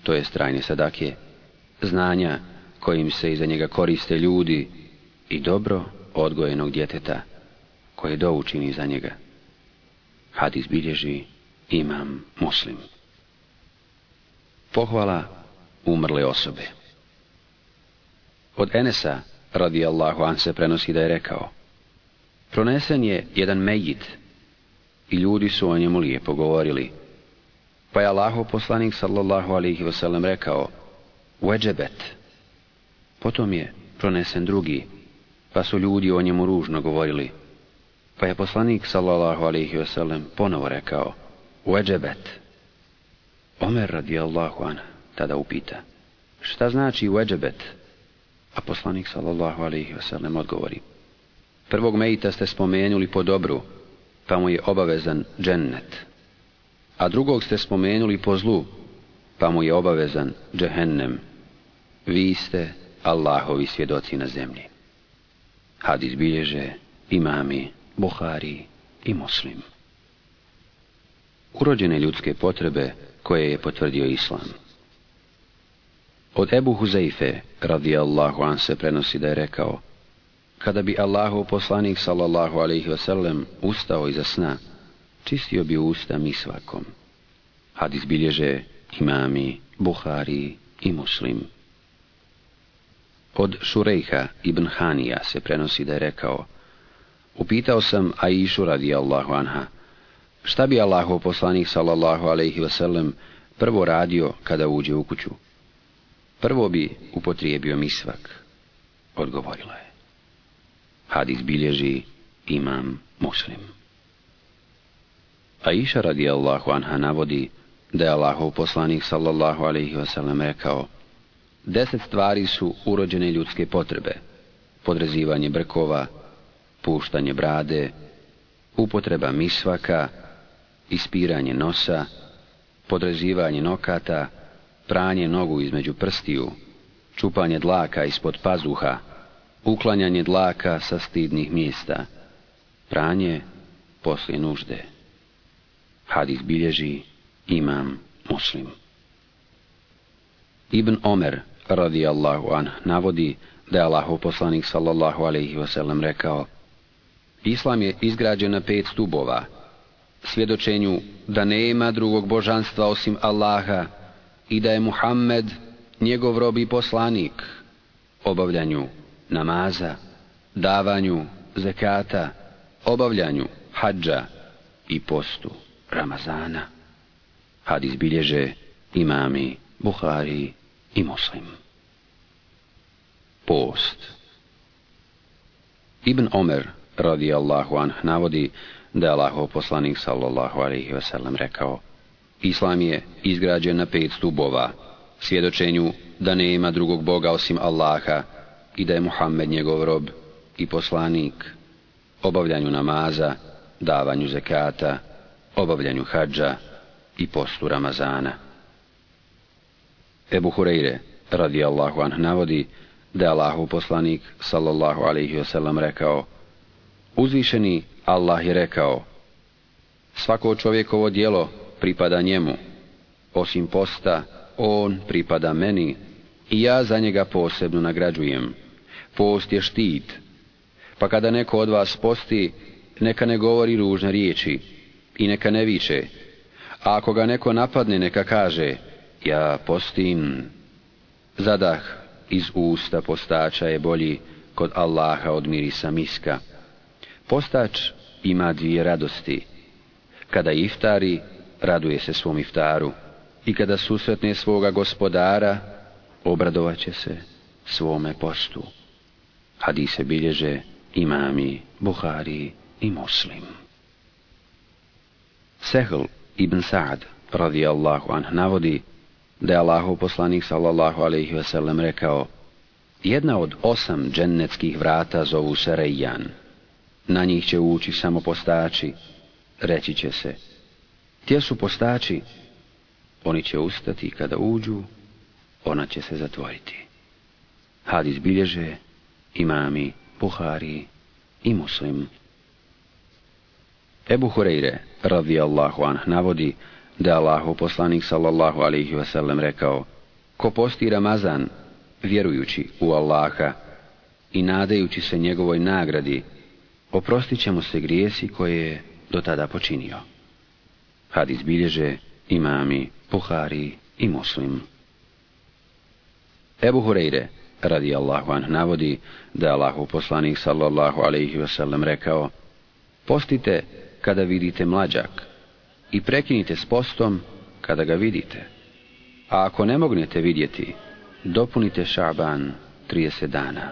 to je strajne sadakije, znanja kojim se iza njega koriste ljudi i dobro odgojenog djeteta koje doučini za njega. Hadis bilježi imam muslim. Pohvala umrle osobe. Od Enesa, radijallahu an, se prenosi da je rekao Pronesen je jedan mejit i ljudi su o njemu lijepo govorili. Pa je Allahov poslanik sallallahu alihi wasallam rekao Ueđebet. Potom je pronesen drugi, pa su ljudi o njemu ružno govorili. Pa je poslanik sallallahu alihi wasallam ponovo rekao Ueđebet. Omer radijallahu an tada upita šta znači ueđebet? A poslanik sallallahu alaihi wasallam odgovori prvog mejita ste spomenuli po dobru pa mu je obavezan džennet. A drugog ste spomenuli po zlu pa mu je obavezan džehennem. Vi ste Allahovi svjedoci na zemlji. Hadis bilježe imami Buhari i Muslim. Urođene ljudske potrebe koje je potvrdio Islam. Od Ebu Huzeife, radijallahu an se prenosi da je rekao, kada bi Allahu poslanik sallallahu alaihi wasallam ustao iza sna, čistio bi usta mi svakom. Hadis bilježe imami, Buhari i Muslim. Od Šurejha ibn Hanija se prenosi da je rekao, upitao sam Aishu radijallahu anha, šta bi Allahu poslanik sallallahu alaihi wasallam prvo radio kada uđe u kuću? Prvo bi upotrijebio misvak, odgovorila je. Hadis bilježi imam muslim. Aisha radijallahu anha navodi da je Allahov poslanik sallallahu alaihi wasallam rekao Deset stvari su urođene ljudske potrebe. Podrezivanje brkova, puštanje brade, upotreba misvaka, ispiranje nosa, podrezivanje nokata, pranje nogu između prstiju, čupanje dlaka ispod pazuha, uklanjanje dlaka sa stidnih mjesta, pranje poslije nužde. Hadis bilježi imam muslim. Ibn Omer, radijallahu an, navodi da je Allahu poslanik sallallahu alaihi wasallam rekao Islam je izgrađen na pet stubova, svjedočenju da nema drugog božanstva osim Allaha i da je Muhammed njegov rob i poslanik, obavljanju namaza, davanju zekata, obavljanju hadža i postu Ramazana. Hadis bilježe imami Buhari i Muslim. Post Ibn Omer, radijallahu anh, navodi da je Allahov poslanik, sallallahu alaihi wasallam, rekao Islam je izgrađen na pet stubova, svjedočenju da nema drugog Boga osim Allaha i da je Muhammed njegov rob i poslanik, obavljanju namaza, davanju zekata, obavljanju hađa i postu Ramazana. Ebu Hureyre, radijallahu anh, navodi da je Allahu poslanik, sallallahu alaihi wasallam, rekao Uzvišeni Allah je rekao Svako čovjekovo dijelo pripada njemu, osim posta, on pripada meni i ja za njega posebno nagrađujem. Post je štit, pa kada neko od vas posti, neka ne govori ružne riječi i neka ne viče. A ako ga neko napadne, neka kaže, ja postim. Zadah iz usta postača je bolji kod Allaha od mirisa miska. Postač ima dvije radosti. Kada iftari, raduje se svom iftaru. I kada susretne svoga gospodara, obradovaće se svome postu. Hadise bilježe imami, Buhari i Muslim. Sehl ibn Sa'ad, radijallahu anh, navodi da je Allahov poslanik sallallahu alaihi wasallam rekao Jedna od osam džennetskih vrata zovu se Rejjan. Na njih će ući samo postači. Reći će se, Gdje su postači? Oni će ustati kada uđu, ona će se zatvoriti. Hadis bilježe imami, Buhari i Muslim. Ebu Hureyre, radijallahu anh, navodi da je Allahu poslanik sallallahu alaihi wasallam rekao Ko posti Ramazan, vjerujući u Allaha i nadajući se njegovoj nagradi, oprostit će mu se grijesi koje je do tada počinio. Hadis bilježe imami, Buhari i Muslim. Ebu Hureyre, radi Allahu anh, navodi da je Allahu poslanik sallallahu alaihi wasallam rekao Postite kada vidite mlađak i prekinite s postom kada ga vidite. A ako ne mognete vidjeti, dopunite šaban 30 dana.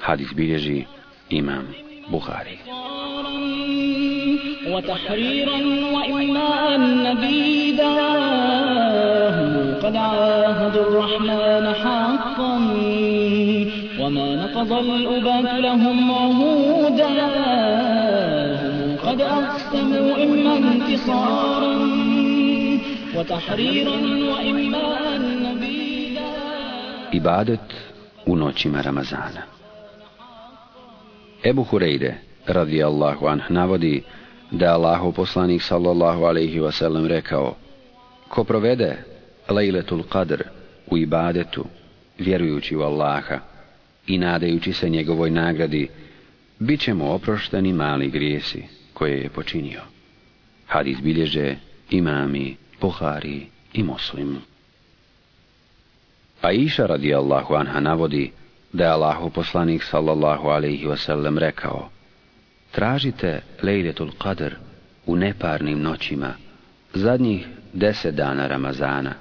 Hadis bilježi imam Buhari. وتحريرا وإماء نبيدا هم قد عاهدوا الرحمن حقا وما نقض الأبات لهم عهودا. قد أقسموا إما انتصارا وتحريرا وإماء نبيدا Ibadet u noćima Ebu Hureyre, radijallahu anh, navodi da je Allahu poslanik sallallahu alaihi wasallam rekao Ko provede Lejletul Qadr u ibadetu, vjerujući u Allaha i nadajući se njegovoj nagradi, bit će mu oprošteni mali grijesi koje je počinio. Hadis bilježe imami, Buhari i Muslim. A iša radijallahu anha navodi da je Allahu poslanik sallallahu alaihi wasallam rekao Tražite lejletul qadr u neparnim noćima, zadnjih deset dana Ramazana.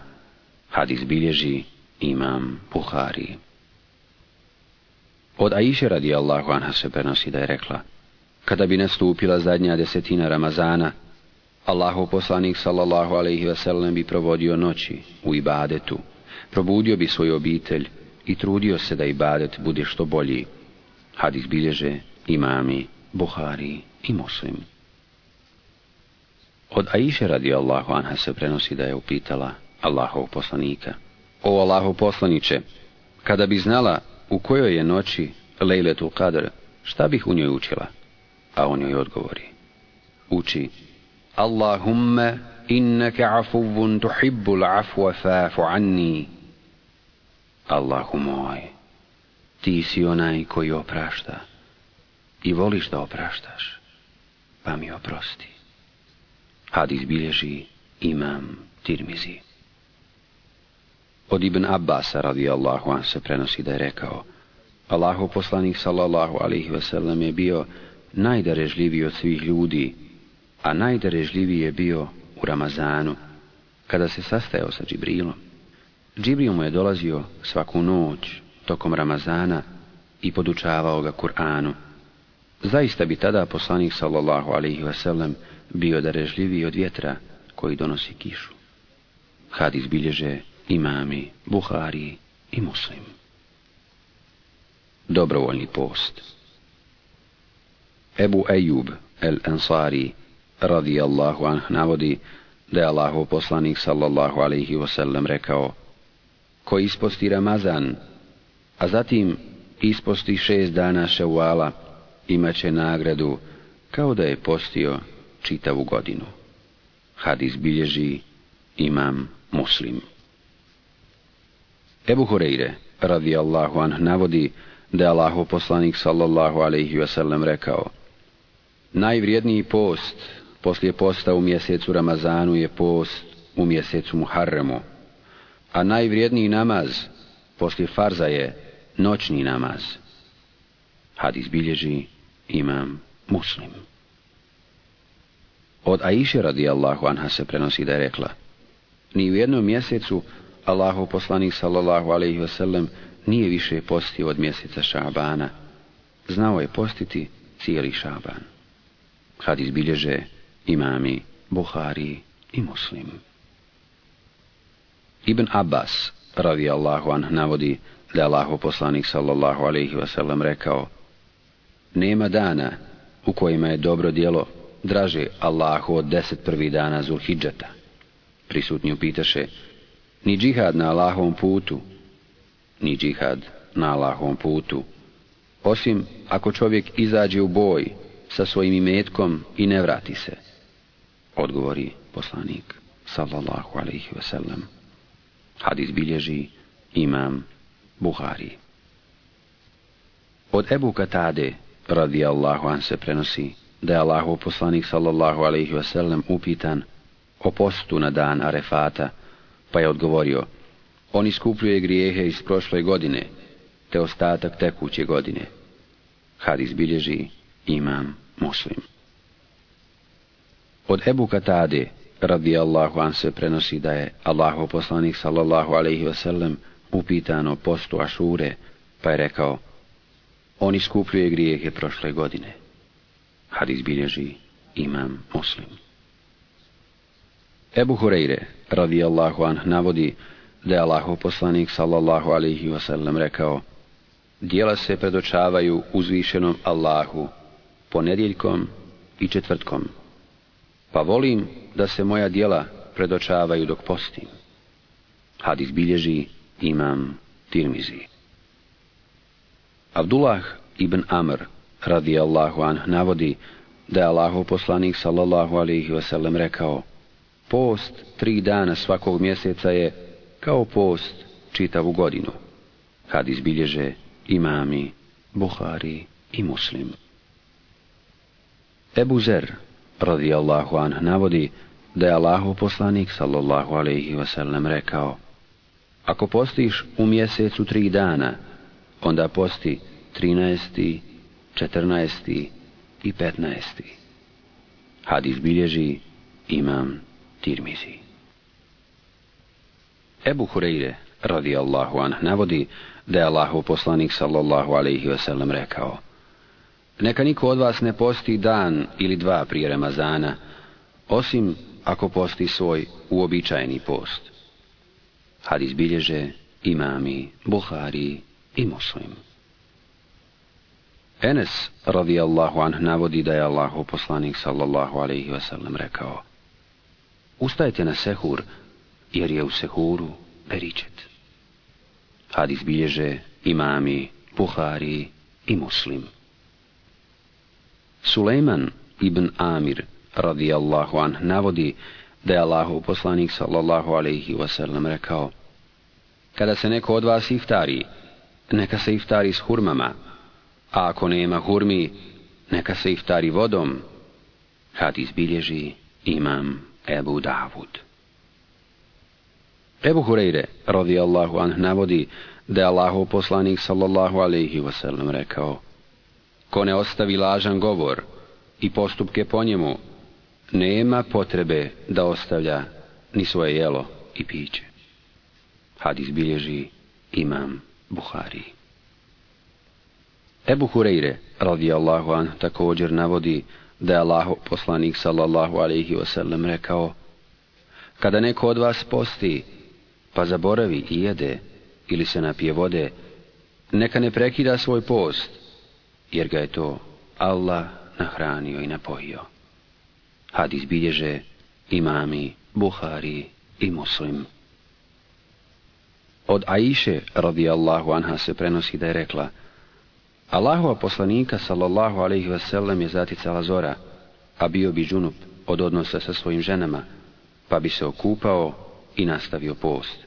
Hadis bilježi imam Buhari. Od Aisha radijallahu anha se prenosi da je rekla Kada bi nastupila zadnja desetina Ramazana, Allahu poslanik sallallahu alaihi wasallam bi provodio noći u ibadetu, probudio bi svoju obitelj i trudio se da ibadet bude što bolji. Hadis bilježe imami, Buhari i Muslim. Od Aisha radijallahu anha se prenosi da je upitala Allahov poslanika. O Allahov poslaniće, kada bi znala u kojoj je noći Lejletul Qadr, šta bih u njoj učila? A on joj odgovori. Uči Allahumme inneke afuvun tuhibbul afwa fa'fu anni. Allahu moj, ti si onaj koji oprašta i voliš da opraštaš, pa mi oprosti. Hadis bilježi imam Tirmizi. Od Ibn Abbasa radijallahu an se prenosi da je rekao Allahu poslanik sallallahu alihi wasallam je bio najdarežljiviji od svih ljudi, a najdarežljiviji je bio u Ramazanu, kada se sastajao sa Džibrilom. Džibril mu je dolazio svaku noć tokom Ramazana i podučavao ga Kur'anu. Zaista bi tada poslanik sallallahu alaihi wasallam bio darežljiviji od vjetra koji donosi kišu. Hadis bilježe imami, Buhari i Muslim. Dobrovoljni post Ebu Ejub el Ansari radijallahu anh navodi da je Allahov poslanik sallallahu alaihi wasallam rekao ko isposti Ramazan, a zatim isposti šest dana ševala, imaće nagradu kao da je postio čitavu godinu. Hadis bilježi imam muslim. Ebu Hureyre, radijallahu anh, navodi da je Allaho poslanik sallallahu alaihi wasallam rekao Najvrijedniji post poslije posta u mjesecu Ramazanu je post u mjesecu Muharremu, a najvrijedniji namaz poslije farza je noćni namaz. Hadis bilježi imam muslim. Od Aiše radijallahu anha se prenosi da je rekla Ni u jednom mjesecu Allahu poslanik sallallahu alaihi wasallam nije više postio od mjeseca Šabana. Znao je postiti cijeli Šaban. Hadis bilježe imami Buhari i Muslim. Ibn Abbas radijallahu anh navodi da je Allahu poslanik sallallahu alaihi wasallam rekao Nema dana u kojima je dobro djelo draže Allahu od deset prvi dana Zulhidžeta. Prisutni upitaše, ni džihad na Allahovom putu, ni džihad na Allahovom putu, osim ako čovjek izađe u boj sa svojim imetkom i ne vrati se. Odgovori poslanik, sallallahu alaihi wasallam. Hadis bilježi imam Buhari. Od Ebu Katade, radijallahu an se prenosi, da je Allahu poslanik sallallahu alaihi wasallam upitan o postu na dan Arefata, pa je odgovorio, on iskupljuje grijehe iz prošle godine, te ostatak tekuće godine. Hadis bilježi imam muslim. Od Ebu Katade, radijallahu an se prenosi da je Allahu poslanik sallallahu alaihi wasallam upitan o postu Ašure, pa je rekao, on iskupljuje grijehe prošle godine. Hadis bilježi imam muslim. Ebu Hureyre, radijallahu anh, navodi da je Allahov poslanik sallallahu alaihi wasallam rekao Dijela se predočavaju uzvišenom Allahu ponedjeljkom i četvrtkom, pa volim da se moja dijela predočavaju dok postim. Hadis bilježi imam Tirmizi. Abdullah ibn Amr radijallahu an navodi da je Allahov poslanik sallallahu alaihi wasallam rekao post tri dana svakog mjeseca je kao post čitavu godinu. Hadis bilježe imami, Buhari i Muslim. Ebu Zer, radijallahu an navodi da je Allahov poslanik, sallallahu alaihi wasallam, rekao Ako postiš u mjesecu tri dana, onda posti 13., 14. i 15. Hadis bilježi imam Tirmizi. Ebu Hureyre, radijallahu anh, navodi da je Allahu poslanik sallallahu alaihi wasallam rekao Neka niko od vas ne posti dan ili dva prije Ramazana, osim ako posti svoj uobičajeni post. Hadis bilježe imami, Buhari i Muslim. Enes radijallahu anh navodi da je Allahu poslanik sallallahu alaihi wasallam rekao Ustajte na sehur, jer je u sehuru beričet. Hadis bilježe imami, Buhari i Muslim. Sulejman ibn Amir radijallahu anh navodi da je Allahu poslanik sallallahu alaihi wasallam rekao Kada se neko od vas iftari, neka se iftari s hurmama, a ako nema hurmi, neka se iftari vodom. Hadis bilježi imam Ebu Davud. Ebu Hureyre, radijallahu anh, navodi da je Allahov poslanik sallallahu alaihi wasallam rekao Ko ne ostavi lažan govor i postupke po njemu, nema potrebe da ostavlja ni svoje jelo i piće. Hadis bilježi imam Buhari. Ebu Hureyre, radijallahu an, također navodi da je Allah poslanik sallallahu alaihi wasallam rekao Kada neko od vas posti, pa zaboravi i jede ili se napije vode, neka ne prekida svoj post, jer ga je to Allah nahranio i napojio. Hadis bilježe imami, Buhari i Muslim. Od Aiše, radijallahu anha, se prenosi da je rekla Allahova poslanika, sallallahu alaihi wasallam, je zaticala zora, a bio bi džunup od odnosa sa svojim ženama, pa bi se okupao i nastavio post.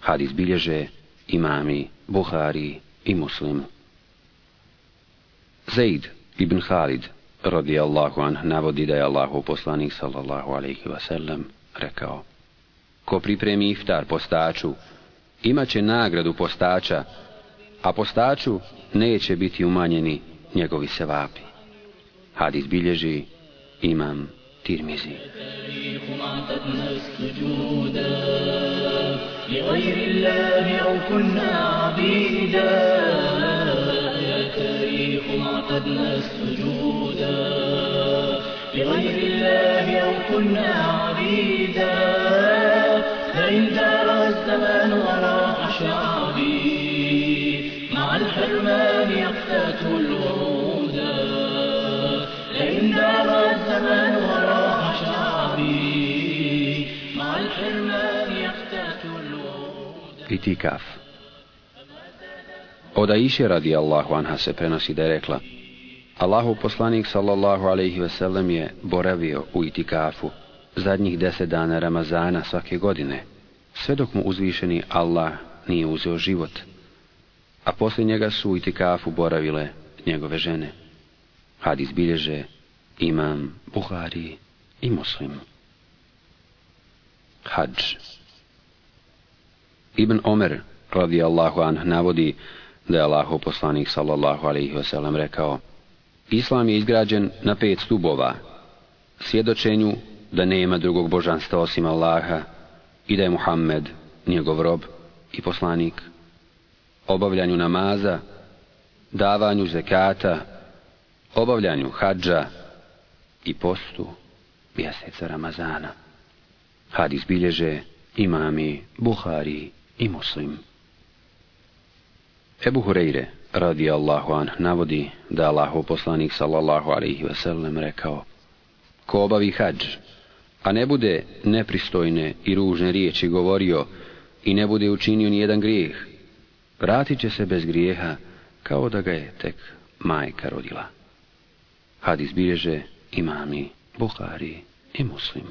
Hadis bilježe imami, Buhari i Muslim. Zaid ibn Khalid, radijallahu anh, navodi da je Allahov poslanik, sallallahu alaihi wasallam, rekao Ko pripremi iftar postaču, imaće nagradu postača, a postaču neće biti umanjeni njegovi sevapi. Hadis bilježi imam Tirmizi. لغير الله أو كنا عبيدا يا تاريخ ما اعتدنا السجودا لغير الله أو كنا عبيدا Itikaf Od Aisha radi Allahu anha se prenosi da je rekla Allahu poslanik sallallahu alaihi sellem je boravio u itikafu zadnjih deset dana Ramazana svake godine, sve dok mu uzvišeni Allah nije uzeo život, a poslije njega su u itikafu boravile njegove žene. Hadis bilježe imam Buhari i Muslim. Hadž Ibn Omer, radijallahu an navodi da je Allahov poslanik, sallallahu alaihi wasallam, rekao Islam je izgrađen na pet stubova, svjedočenju da nema drugog božanstva osim Allaha i da je Muhammed njegov rob i poslanik, obavljanju namaza, davanju zekata, obavljanju hadža i postu mjeseca Ramazana. Hadis bilježe imami Buhari i Muslim. Ebu Hureyre, radi Allahu an, navodi da Allahu poslanik sallallahu alaihi sellem rekao Ko obavi hađ, a ne bude nepristojne i ružne riječi govorio i ne bude učinio ni jedan grijeh, vratit će se bez grijeha kao da ga je tek majka rodila. Hadis bilježe imami, Buhari i Muslim.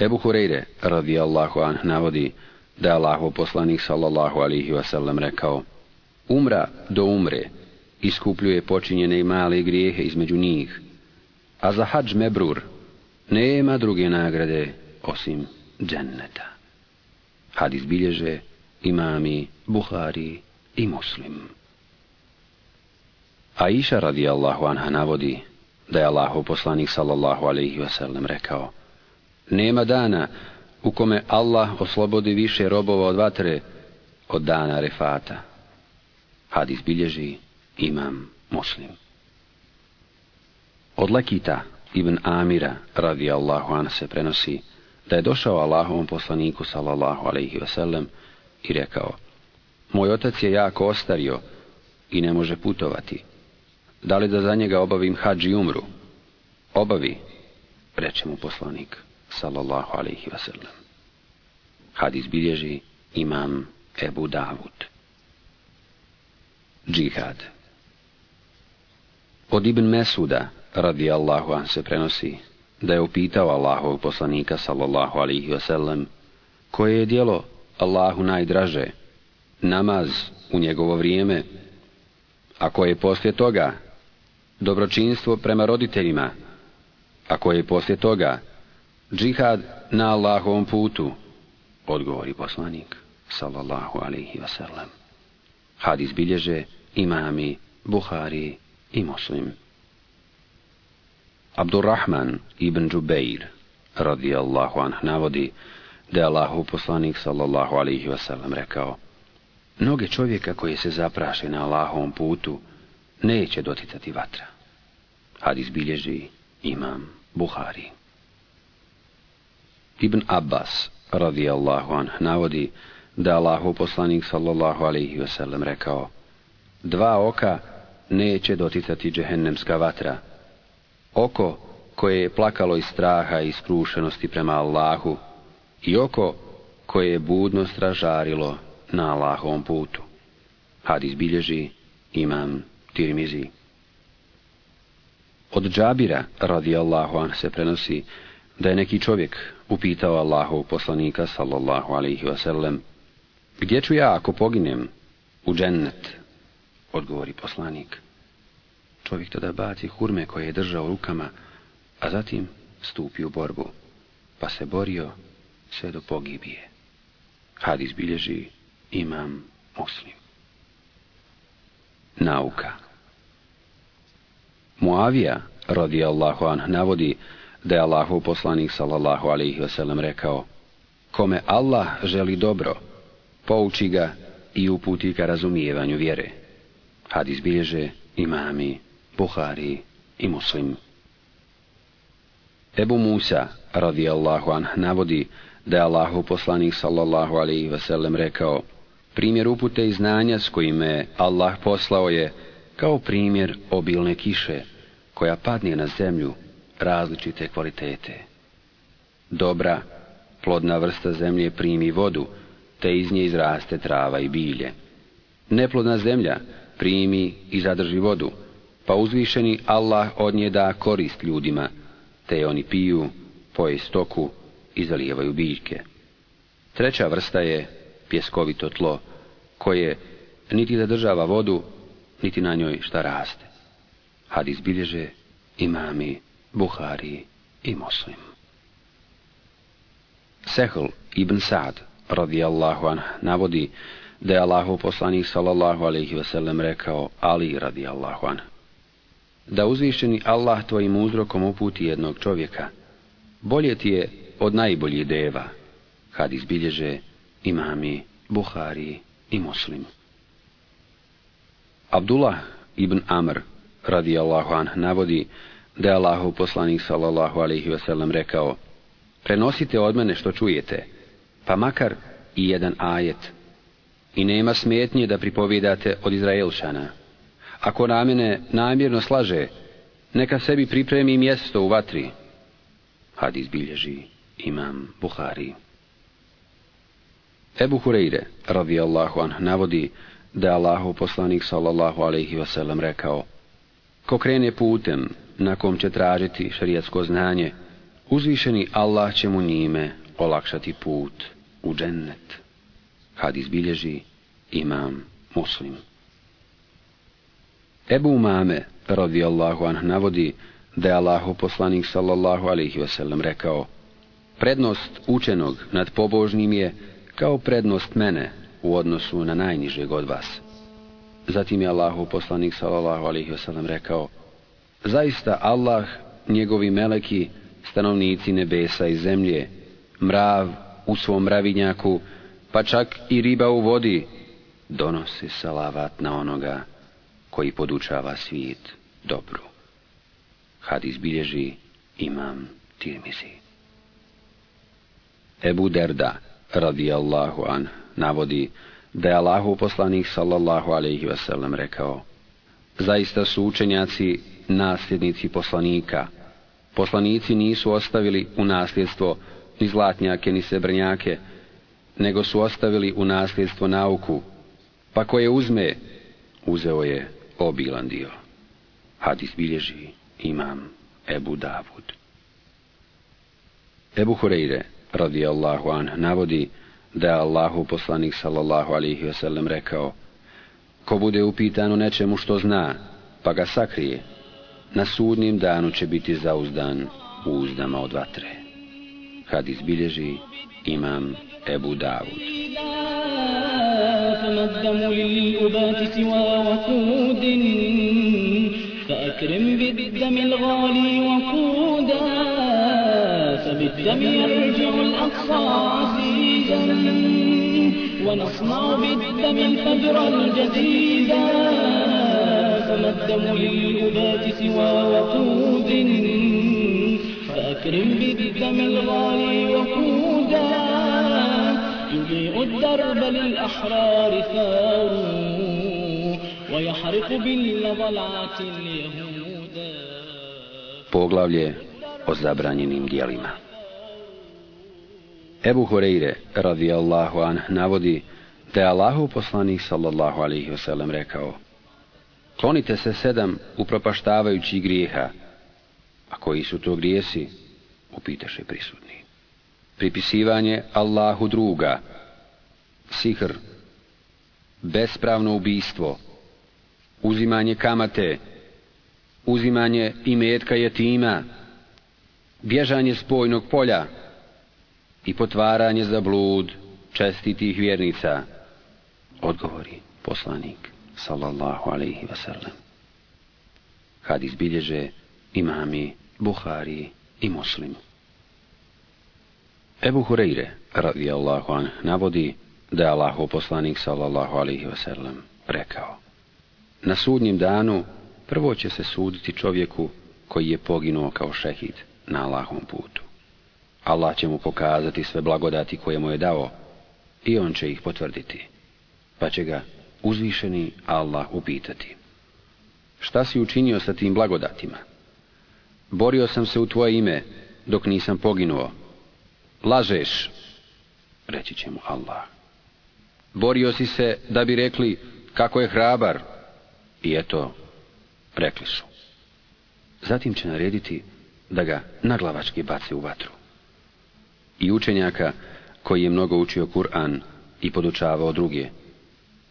Ebu Hureyre, radijallahu anh, navodi da je Allahov poslanik sallallahu alihi wasallam rekao Umra do umre iskupljuje počinjene i male grijehe između njih, a za hađ mebrur nema druge nagrade osim dženneta. Hadis bilježe imami, Buhari i Muslim. Aisha radijallahu anha navodi da je Allahov poslanik sallallahu alaihi wasallam rekao Nema dana u kome Allah oslobodi više robova od vatre od dana refata. Hadis bilježi imam muslim. Od Lakita ibn Amira radijallahu an se prenosi da je došao Allahovom poslaniku sallallahu alaihi wasallam i rekao Moj otac je jako ostario i ne može putovati. Da li da za njega obavim hađi umru? Obavi, reče mu poslanik, sallallahu alaihi wasallam. Hadis bilježi imam Ebu Davud. Džihad Od Ibn Mesuda, radi Allahu an se prenosi, da je upitao Allahovog poslanika, sallallahu alaihi wasallam, koje je dijelo Allahu najdraže, namaz u njegovo vrijeme, a koje je poslije toga dobročinstvo prema roditeljima, a koje je poslije toga džihad na Allahovom putu, odgovori poslanik, sallallahu alaihi wasallam. Hadis bilježe imami, Buhari i Muslim. Abdurrahman ibn Džubeir, radijallahu anh, navodi da je Allahov poslanik, sallallahu alaihi wasallam, rekao Noge čovjeka koji se zapraše na Allahovom putu neće doticati vatra. Hadis bilježi imam Buhari. Ibn Abbas, radijallahu an navodi da je Allahu poslanik, sallallahu alaihi wasallam, rekao Dva oka neće doticati džehennemska vatra. Oko koje je plakalo iz straha i skrušenosti prema Allahu i oko koje je budno stražarilo na Allahovom putu. Hadis bilježi imam Tirmizi. Od Džabira, radijallahu an, se prenosi da je neki čovjek upitao Allahov poslanika, sallallahu alaihi wasallam, gdje ću ja ako poginem? U džennet, odgovori poslanik. Čovjek tada baci hurme koje je držao rukama, a zatim stupi u borbu, pa se borio sve do pogibije. Hadis bilježi imam muslim. Nauka Muavija, radi Allahu an, navodi da je Allahov poslanik sallallahu alaihi wasallam rekao Kome Allah želi dobro, pouči ga i uputi ka razumijevanju vjere. Hadis bilježe imami, Buhari i Muslim. Ebu Musa, radi Allahu an, navodi da je Allahov poslanik sallallahu alaihi wasallam rekao Primjer upute i znanja s kojime Allah poslao je kao primjer obilne kiše koja padne na zemlju različite kvalitete. Dobra, plodna vrsta zemlje primi vodu, te iz nje izraste trava i bilje. Neplodna zemlja primi i zadrži vodu, pa uzvišeni Allah od nje da korist ljudima, te oni piju, poje stoku i zalijevaju biljke. Treća vrsta je pjeskovito tlo, koje niti zadržava vodu, niti na njoj šta raste. Hadis bilježe imami, Buhari i Muslim. Sehl ibn Sa'd, radijallahu anh, navodi da je Allahu poslanik sallallahu alaihi wasallam rekao Ali radijallahu anh, da uzvišeni Allah tvojim uzrokom uputi jednog čovjeka, bolje ti je od najboljih deva, hadis bilježe imami, Buhari i Muslim. Abdullah ibn Amr, radijallahu anh, navodi da je Allahov poslanik sallallahu alaihi wasallam rekao prenosite od mene što čujete, pa makar i jedan ajet. I nema smetnje da pripovijedate od Izraelšana. Ako namjene namjerno slaže, neka sebi pripremi mjesto u vatri. Hadis bilježi imam Buhari. Ebu Hureyre, radijallahu anh, navodi da je Allahov poslanik sallallahu alaihi wasallam rekao Ko krene putem na kom će tražiti šarijatsko znanje, uzvišeni Allah će mu njime olakšati put u džennet. Hadis bilježi imam muslim. Ebu Mame, radijallahu anh, navodi da je Allahu poslanik sallallahu alaihi wasallam rekao Prednost učenog nad pobožnim je kao prednost mene u odnosu na najnižeg od vas. Zatim je Allahu poslanik sallallahu alaihi wasallam rekao Zaista Allah, njegovi meleki, stanovnici nebesa i zemlje, mrav u svom mravinjaku, pa čak i riba u vodi, donosi salavat na onoga koji podučava svijet dobru. Hadis bilježi imam Tirmizi. Ebu Derda, radijallahu an, navodi da je Allahu poslanik sallallahu alaihi wasallam rekao Zaista su učenjaci nasljednici poslanika. Poslanici nisu ostavili u nasljedstvo ni zlatnjake ni sebrnjake, nego su ostavili u nasljedstvo nauku, pa ko je uzme, uzeo je obilan dio. Hadis bilježi imam Ebu Davud. Ebu Hureyre, radijallahu an, navodi da je Allahu poslanik sallallahu alihi wasallam rekao Ko bude upitan o nečemu što zna, pa ga sakrije, na sudnim danu će biti zauzdan u uzdama od vatre. Hadis bilježi imam Ebu Davud. فما الدم للأبات سوى وقود فأكرم بالدم الغالي وقودا فبالدم يرجع الأقصى عزيزا ونصنع بالدم الفجر الجديدا فما الدم للأبات سوى وقود فأكرم بالدم الغالي وقودا يضيء الدرب للأحرار ثار ويحرق بالضلعة اليهودا Poglavlje o zabranjenim dijelima. Ebu Hureyre, radijallahu an, navodi da je Allahu poslanik sallallahu alaihi wasallam rekao Klonite se sedam upropaštavajućih grijeha, a koji su to grijesi, upitaše prisutni. Pripisivanje Allahu druga, sihr, bespravno ubijstvo, uzimanje kamate, uzimanje imetka jetima, bježanje spojnog polja. I potvaranje za blud čestitih vjernica, odgovori poslanik, sallallahu alaihi wasallam. Hadis bilježe imami, Buhari i Muslim. Ebu Hureyre, radijallahu an, navodi da je Allahu poslanik, sallallahu alaihi wasallam, rekao. Na sudnjem danu prvo će se suditi čovjeku koji je poginuo kao šehid na Allahom putu. Allah će mu pokazati sve blagodati koje mu je dao i on će ih potvrditi. Pa će ga uzvišeni Allah upitati. Šta si učinio sa tim blagodatima? Borio sam se u tvoje ime dok nisam poginuo. Lažeš, reći će mu Allah. Borio si se da bi rekli kako je hrabar. I eto, rekli su. Zatim će narediti da ga naglavački baci u vatru. I učenjaka koji je mnogo učio Kur'an i podučavao druge,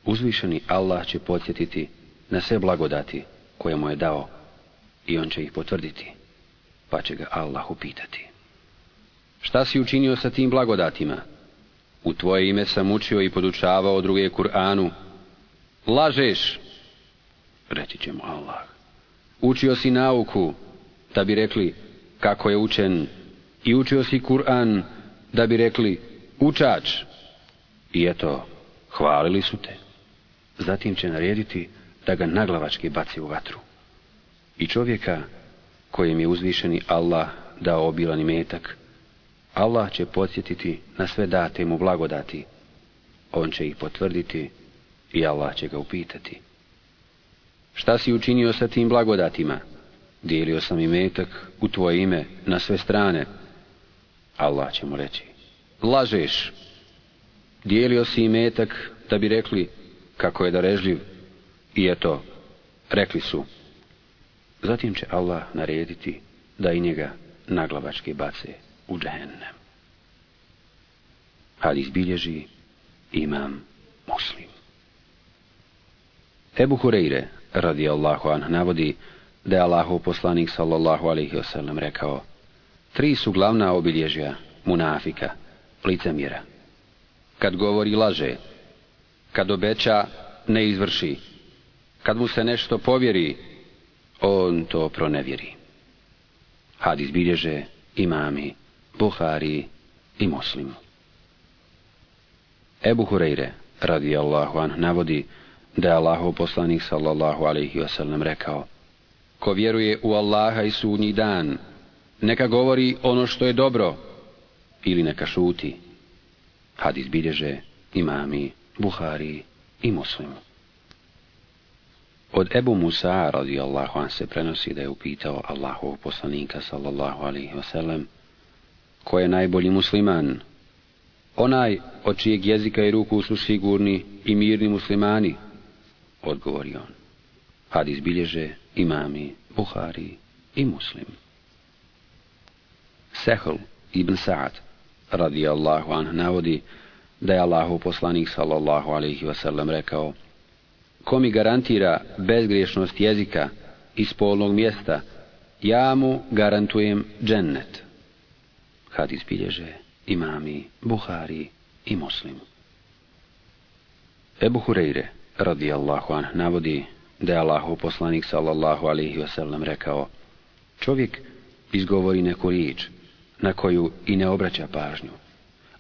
uzvišeni Allah će podsjetiti na sve blagodati koje mu je dao i on će ih potvrditi, pa će ga Allah upitati. Šta si učinio sa tim blagodatima? U tvoje ime sam učio i podučavao druge Kur'anu. Lažeš, reći će mu Allah. Učio si nauku, da bi rekli kako je učen, i učio si Kur'an, da bi rekli učač. I eto, hvalili su te. Zatim će narediti da ga naglavački baci u vatru. I čovjeka kojem je uzvišeni Allah dao obilan imetak, Allah će podsjetiti na sve date mu blagodati. On će ih potvrditi i Allah će ga upitati. Šta si učinio sa tim blagodatima? Dijelio sam imetak u tvoje ime na sve strane. Allah će mu reći. Lažeš. Dijelio si imetak da bi rekli kako je darežljiv. I eto, rekli su. Zatim će Allah narediti da i njega naglavačke bace u džehennem. Hadis bilježi imam muslim. Ebu Hureyre, radi Allahu anh, navodi da je Allahov poslanik sallallahu alaihi wasallam rekao Tri su glavna obilježja munafika, licemjera. Kad govori laže, kad obeća ne izvrši, kad mu se nešto povjeri, on to pronevjeri. Hadis bilježe imami, Buhari i Muslim. Ebu Hureyre, radi Allahu an, navodi da je Allahov poslanik sallallahu alaihi wasallam rekao Ko vjeruje u Allaha i sudnji dan, neka govori ono što je dobro ili neka šuti. Hadis bilježe imami, Buhari i Muslim. Od Ebu Musa radijallahu an se prenosi da je upitao Allahov poslanika sallallahu alaihi wasallam ko je najbolji musliman? Onaj od čijeg jezika i ruku su sigurni i mirni muslimani, odgovori on. Hadis bilježe imami, Buhari i Muslim. Sehl ibn Sa'ad radijallahu an navodi da je Allahu poslanik sallallahu alaihi wasallam rekao Ko mi garantira bezgriješnost jezika i spolnog mjesta, ja mu garantujem džennet. Hadis bilježe imami, Buhari i Muslim. Ebu Hureyre, radijallahu anh, navodi da je Allahu poslanik sallallahu alaihi wasallam rekao Čovjek izgovori neku riječ na koju i ne obraća pažnju,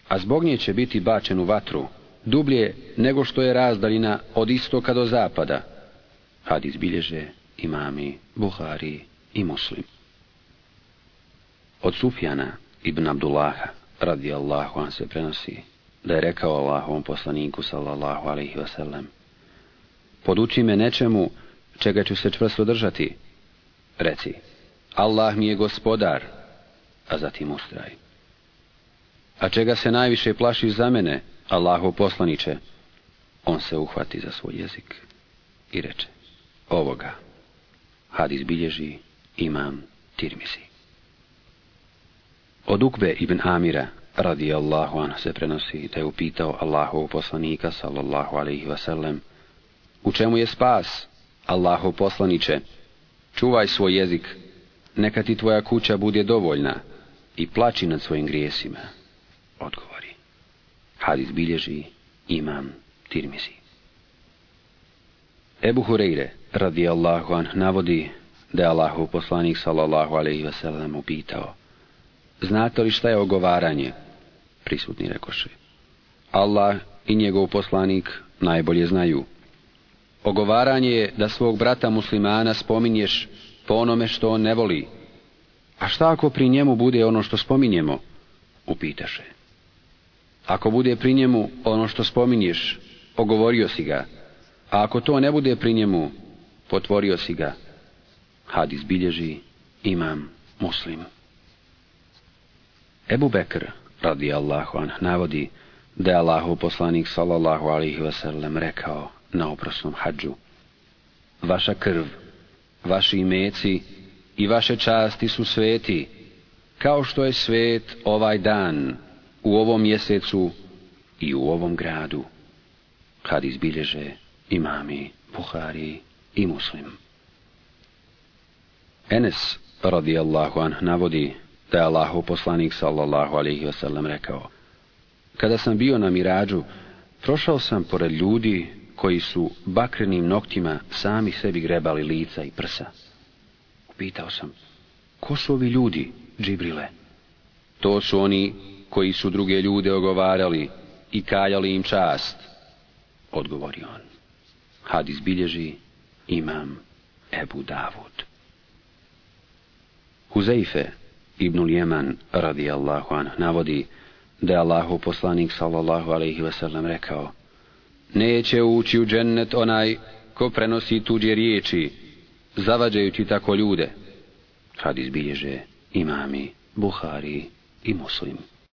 a zbog nje će biti bačen u vatru, dublje nego što je razdaljina od istoka do zapada. Hadis bilježe imami, Buhari i Muslim. Od Sufjana ibn Abdullaha, radijallahu an se prenosi, da je rekao Allahovom poslaniku, sallallahu alaihi wasallam, Poduči me nečemu čega ću se čvrsto držati. Reci, Allah mi je gospodar, a zatim ustraj. A čega se najviše plašiš za mene, Allahu poslaniče? on se uhvati za svoj jezik i reče, ovoga, hadis bilježi imam Tirmizi. Od Ukbe ibn Amira, radi Allahu an, se prenosi, da je upitao Allahu poslanika, sallallahu alaihi wasallam, U čemu je spas, Allahov poslaniće? Čuvaj svoj jezik, neka ti tvoja kuća bude dovoljna i plači nad svojim grijesima. Odgovori. Hadis bilježi imam tirmizi. Ebu Hureyre, radijallahu an, navodi da je Allahu poslanik sallallahu alaihi wasallam upitao. Znate li šta je ogovaranje? Prisutni rekoše. Allah i njegov poslanik najbolje znaju. Ogovaranje je da svog brata muslimana spominješ po onome što on ne voli. A šta ako pri njemu bude ono što spominjemo? Upitaše. Ako bude pri njemu ono što spominješ, ogovorio si ga. A ako to ne bude pri njemu, potvorio si ga. Hadis bilježi, imam muslim. Ebu Bekr, radi Allahu an, navodi da je Allahu poslanik sallallahu alihi wasallam rekao na oprosnom hađu. Vaša krv, vaši imeci i vaše časti su sveti, kao što je svet ovaj dan, u ovom mjesecu i u ovom gradu. Kad izbilježe imami, Buhari i Muslim. Enes, radijallahu anh navodi da je Allahu poslanik sallallahu alaihi wasallam rekao Kada sam bio na mirađu, prošao sam pored ljudi koji su bakrenim noktima sami sebi grebali lica i prsa. Upitao sam, ko su ovi ljudi, Džibrile? To su oni koji su druge ljude ogovarali i kajali im čast, odgovori on. Hadis bilježi imam Ebu Davud. Huzeife ibn Ljeman radijallahu an navodi da je Allahu poslanik sallallahu alaihi wasallam rekao Neće ući u džennet onaj ko prenosi tuđe riječi, zavađajući tako ljude. Hadis bilježe imami, Buhari i Muslim.